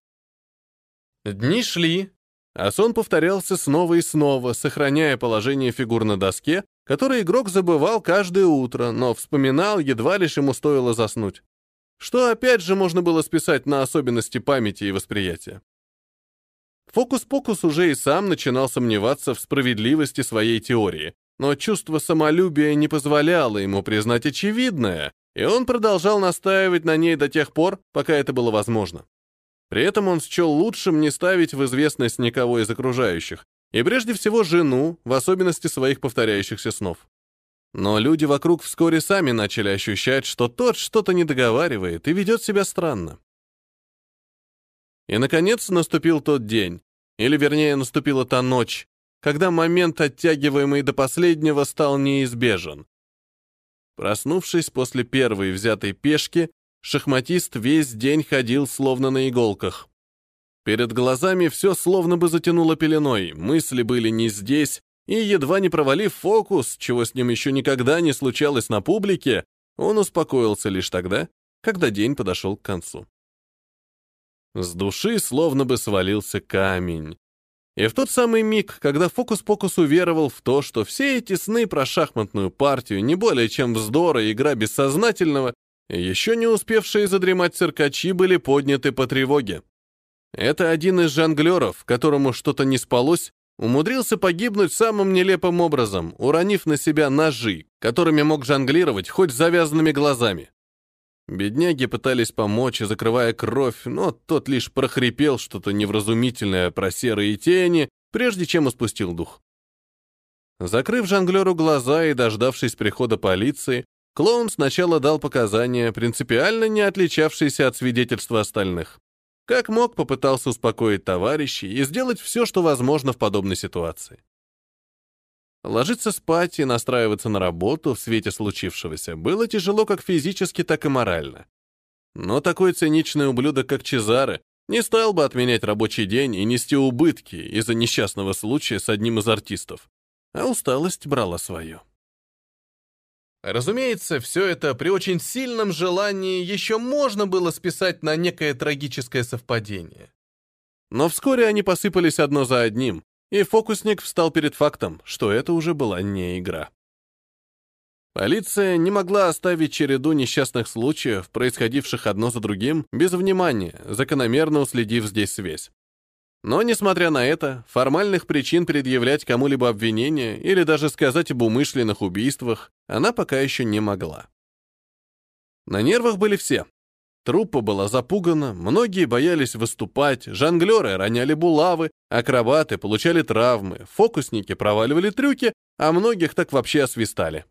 Дни шли, а сон повторялся снова и снова, сохраняя положение фигур на доске, которое игрок забывал каждое утро, но вспоминал, едва лишь ему стоило заснуть. Что опять же можно было списать на особенности памяти и восприятия. Фокус-покус уже и сам начинал сомневаться в справедливости своей теории, но чувство самолюбия не позволяло ему признать очевидное, и он продолжал настаивать на ней до тех пор, пока это было возможно. При этом он счел лучшим не ставить в известность никого из окружающих, и прежде всего жену, в особенности своих повторяющихся снов. Но люди вокруг вскоре сами начали ощущать, что тот что-то не договаривает и ведет себя странно. И, наконец, наступил тот день, или, вернее, наступила та ночь, когда момент, оттягиваемый до последнего, стал неизбежен. Проснувшись после первой взятой пешки, шахматист весь день ходил словно на иголках. Перед глазами все словно бы затянуло пеленой, мысли были не здесь, и, едва не провалив фокус, чего с ним еще никогда не случалось на публике, он успокоился лишь тогда, когда день подошел к концу. С души словно бы свалился камень. И в тот самый миг, когда Фокус-Покус уверовал в то, что все эти сны про шахматную партию не более чем вздор и игра бессознательного, еще не успевшие задремать циркачи были подняты по тревоге. Это один из жонглеров, которому что-то не спалось, умудрился погибнуть самым нелепым образом, уронив на себя ножи, которыми мог жонглировать хоть завязанными глазами. Бедняги пытались помочь, закрывая кровь, но тот лишь прохрипел что-то невразумительное про серые тени, прежде чем испустил дух. Закрыв жонглеру глаза и дождавшись прихода полиции, клоун сначала дал показания, принципиально не отличавшиеся от свидетельства остальных. Как мог, попытался успокоить товарищей и сделать все, что возможно в подобной ситуации. Ложиться спать и настраиваться на работу в свете случившегося было тяжело как физически, так и морально. Но такой циничный ублюдок, как Чезаре, не стал бы отменять рабочий день и нести убытки из-за несчастного случая с одним из артистов. А усталость брала свое. Разумеется, все это при очень сильном желании еще можно было списать на некое трагическое совпадение. Но вскоре они посыпались одно за одним, и фокусник встал перед фактом, что это уже была не игра. Полиция не могла оставить череду несчастных случаев, происходивших одно за другим, без внимания, закономерно уследив здесь связь. Но, несмотря на это, формальных причин предъявлять кому-либо обвинение или даже сказать об умышленных убийствах она пока еще не могла. На нервах были все, Труппа была запугана, многие боялись выступать, жонглеры роняли булавы, акробаты получали травмы, фокусники проваливали трюки, а многих так вообще освистали.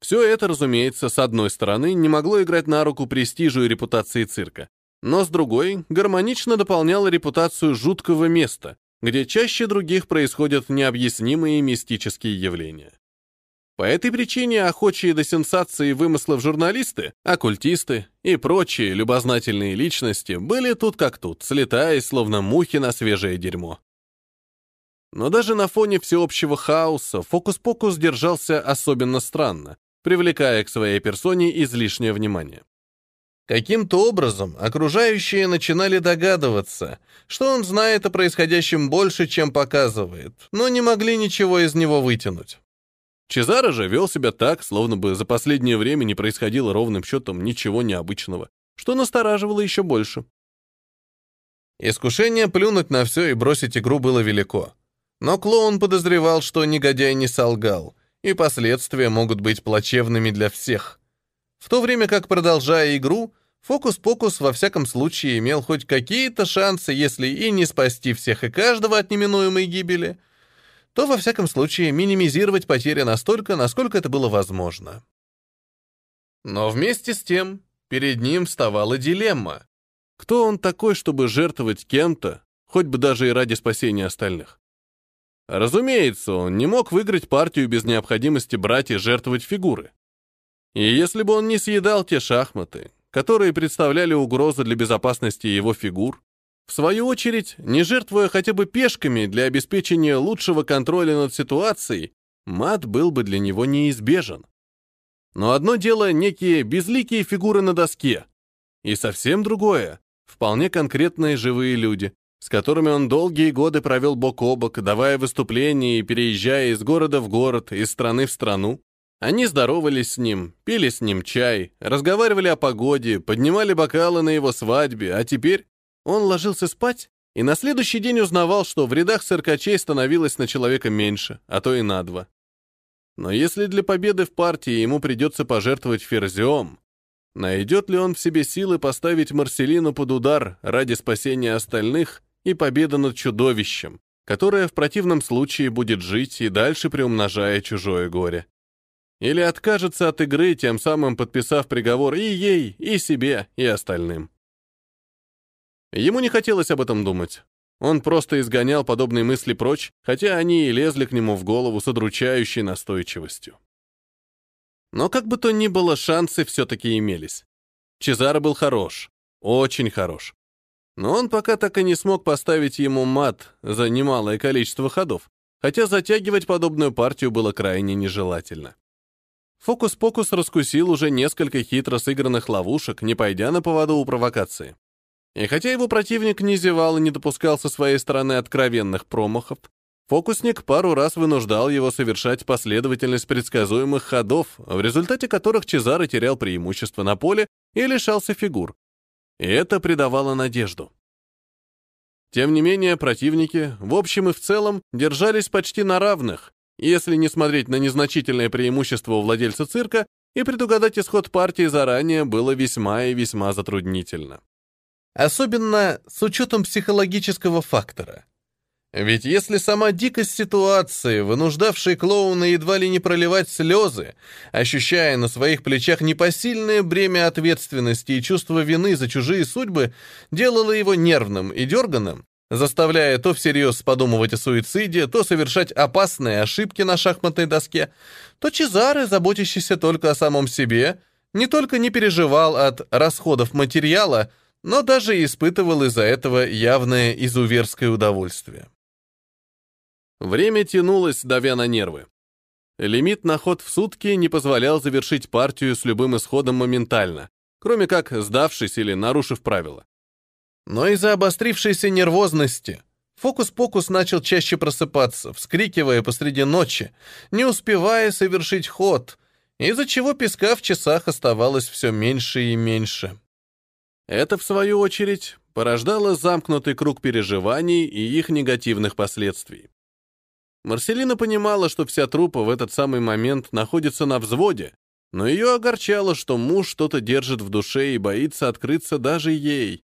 Все это, разумеется, с одной стороны, не могло играть на руку престижу и репутации цирка, но с другой гармонично дополняло репутацию жуткого места, где чаще других происходят необъяснимые мистические явления. По этой причине охочие до сенсаций и вымыслов журналисты, оккультисты и прочие любознательные личности были тут как тут, слетаясь, словно мухи на свежее дерьмо. Но даже на фоне всеобщего хаоса фокус-покус держался особенно странно, привлекая к своей персоне излишнее внимание. Каким-то образом окружающие начинали догадываться, что он знает о происходящем больше, чем показывает, но не могли ничего из него вытянуть. Чезаро же вел себя так, словно бы за последнее время не происходило ровным счетом ничего необычного, что настораживало еще больше. Искушение плюнуть на все и бросить игру было велико. Но клоун подозревал, что негодяй не солгал, и последствия могут быть плачевными для всех. В то время как, продолжая игру, Фокус-покус во всяком случае имел хоть какие-то шансы, если и не спасти всех и каждого от неминуемой гибели, то во всяком случае минимизировать потери настолько, насколько это было возможно. Но вместе с тем перед ним вставала дилемма. Кто он такой, чтобы жертвовать кем-то, хоть бы даже и ради спасения остальных? Разумеется, он не мог выиграть партию без необходимости брать и жертвовать фигуры. И если бы он не съедал те шахматы, которые представляли угрозу для безопасности его фигур, в свою очередь, не жертвуя хотя бы пешками для обеспечения лучшего контроля над ситуацией, мат был бы для него неизбежен. Но одно дело некие безликие фигуры на доске, и совсем другое — вполне конкретные живые люди, с которыми он долгие годы провел бок о бок, давая выступления и переезжая из города в город, из страны в страну, они здоровались с ним, пили с ним чай, разговаривали о погоде, поднимали бокалы на его свадьбе, а теперь он ложился спать и на следующий день узнавал, что в рядах циркачей становилось на человека меньше, а то и на два. Но если для победы в партии ему придется пожертвовать ферзем, найдет ли он в себе силы поставить Марселину под удар ради спасения остальных и победы над чудовищем, которое в противном случае будет жить и дальше приумножая чужое горе? Или откажется от игры, тем самым подписав приговор и ей, и себе, и остальным. Ему не хотелось об этом думать. Он просто изгонял подобные мысли прочь, хотя они и лезли к нему в голову с удручающей настойчивостью. Но как бы то ни было, шансы все-таки имелись. Чезаро был хорош, очень хорош. Но он пока так и не смог поставить ему мат за немалое количество ходов, хотя затягивать подобную партию было крайне нежелательно. Фокус-покус раскусил уже несколько хитро сыгранных ловушек, не пойдя на поводу у провокации. И хотя его противник не зевал и не допускал со своей стороны откровенных промахов, фокусник пару раз вынуждал его совершать последовательность предсказуемых ходов, в результате которых Чезаро терял преимущество на поле и лишался фигур. И это придавало надежду. Тем не менее, противники, в общем и в целом, держались почти на равных, если не смотреть на незначительное преимущество у владельца цирка, и предугадать исход партии заранее было весьма и весьма затруднительно. Особенно с учетом психологического фактора. Ведь если сама дикость ситуации, вынуждавшей клоуна едва ли не проливать слезы, ощущая на своих плечах непосильное бремя ответственности и чувство вины за чужие судьбы, делала его нервным и дерганым, заставляя то всерьез подумывать о суициде, то совершать опасные ошибки на шахматной доске, то Чезаре, заботящийся только о самом себе, не только не переживал от расходов материала, но даже испытывал из-за этого явное изуверское удовольствие. Время тянулось, давя на нервы. Лимит на ход в сутки не позволял завершить партию с любым исходом моментально, кроме как сдавшись или нарушив правила. Но из-за обострившейся нервозности фокус-покус начал чаще просыпаться, вскрикивая посреди ночи, не успевая совершить ход, из-за чего песка в часах оставалось все меньше и меньше. Это, в свою очередь, порождало замкнутый круг переживаний и их негативных последствий. Марселина понимала, что вся трупа в этот самый момент находится на взводе, но ее огорчало, что муж что-то держит в душе и боится открыться даже ей.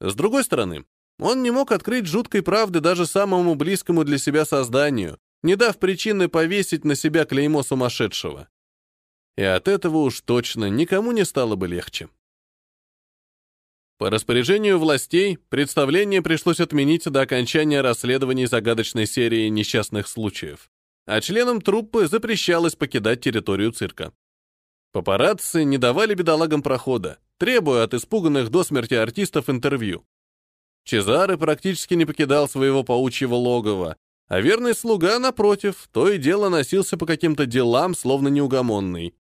С другой стороны, он не мог открыть жуткой правды даже самому близкому для себя созданию, не дав причины повесить на себя клеймо сумасшедшего. И от этого уж точно никому не стало бы легче. По распоряжению властей представление пришлось отменить до окончания расследований загадочной серии несчастных случаев, а членам труппы запрещалось покидать территорию цирка. Папарацци не давали бедолагам прохода, требуя от испуганных до смерти артистов интервью. Чезаре практически не покидал своего паучьего логова, а верный слуга, напротив, то и дело носился по каким-то делам, словно неугомонный.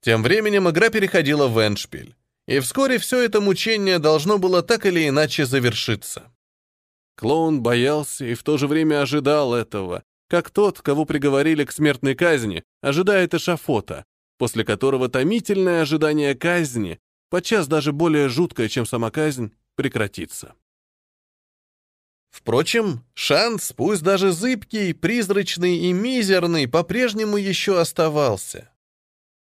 Тем временем игра переходила в эндшпиль, и вскоре все это мучение должно было так или иначе завершиться. Клоун боялся и в то же время ожидал этого, как тот, кого приговорили к смертной казни, ожидает эшафота, после которого томительное ожидание казни, подчас даже более жуткое, чем сама казнь, прекратится. Впрочем, шанс, пусть даже зыбкий, призрачный и мизерный, по-прежнему еще оставался.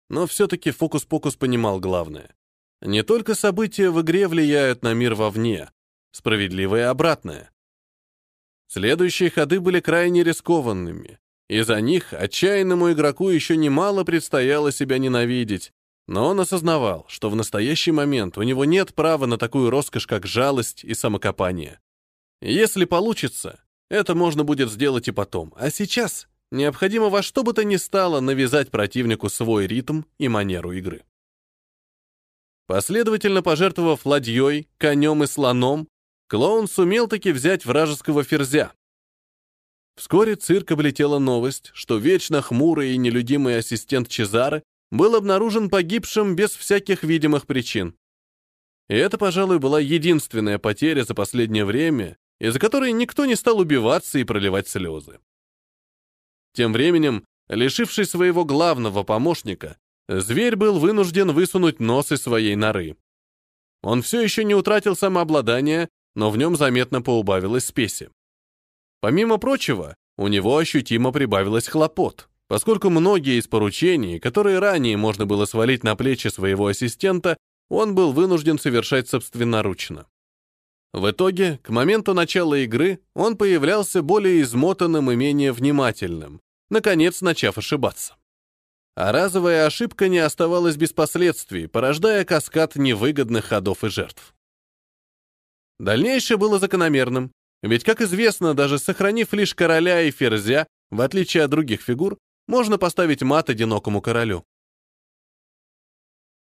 Но все-таки Фокус-Покус понимал главное. Не только события в игре влияют на мир вовне, справедливое и обратное. Следующие ходы были крайне рискованными, и за них отчаянному игроку еще немало предстояло себя ненавидеть, но он осознавал, что в настоящий момент у него нет права на такую роскошь, как жалость и самокопание. Если получится, это можно будет сделать и потом, а сейчас необходимо во что бы то ни стало навязать противнику свой ритм и манеру игры. Последовательно пожертвовав ладьей, конем и слоном, клоун сумел таки взять вражеского ферзя. Вскоре цирк облетела новость, что вечно хмурый и нелюдимый ассистент Чезары был обнаружен погибшим без всяких видимых причин. И это, пожалуй, была единственная потеря за последнее время, из-за которой никто не стал убиваться и проливать слезы. Тем временем, лишившись своего главного помощника, Зверь был вынужден высунуть нос из своей норы. Он все еще не утратил самообладание, но в нем заметно поубавилось спеси. Помимо прочего, у него ощутимо прибавилось хлопот, поскольку многие из поручений, которые ранее можно было свалить на плечи своего ассистента, он был вынужден совершать собственноручно. В итоге, к моменту начала игры, он появлялся более измотанным и менее внимательным, наконец начав ошибаться а разовая ошибка не оставалась без последствий, порождая каскад невыгодных ходов и жертв. Дальнейшее было закономерным, ведь, как известно, даже сохранив лишь короля и ферзя, в отличие от других фигур, можно поставить мат одинокому королю.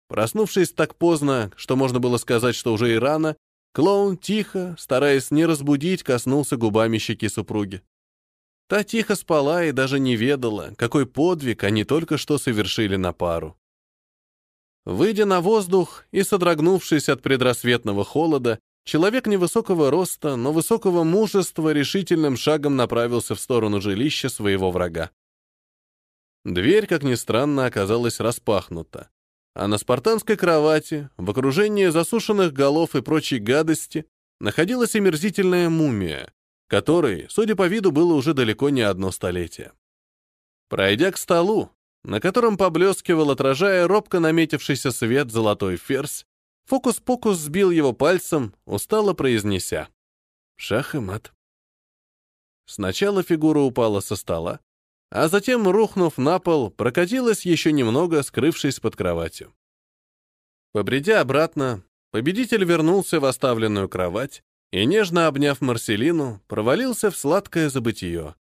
Проснувшись так поздно, что можно было сказать, что уже и рано, клоун тихо, стараясь не разбудить, коснулся губами щеки супруги. Та тихо спала и даже не ведала, какой подвиг они только что совершили на пару. Выйдя на воздух и содрогнувшись от предрассветного холода, человек невысокого роста, но высокого мужества решительным шагом направился в сторону жилища своего врага. Дверь, как ни странно, оказалась распахнута, а на спартанской кровати, в окружении засушенных голов и прочей гадости, находилась омерзительная мумия, которой, судя по виду, было уже далеко не одно столетие. Пройдя к столу, на котором поблескивал, отражая робко наметившийся свет золотой ферзь, фокус-покус сбил его пальцем, устало произнеся «Шах и мат». Сначала фигура упала со стола, а затем, рухнув на пол, прокатилась еще немного, скрывшись под кроватью. Побредя обратно, победитель вернулся в оставленную кровать и, нежно обняв Марселину, провалился в сладкое забытие.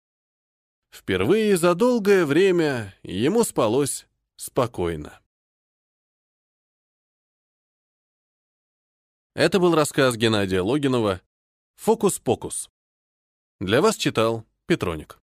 Впервые за долгое время ему спалось спокойно. Это был рассказ Геннадия Логинова «Фокус-покус». Для вас читал Петроник.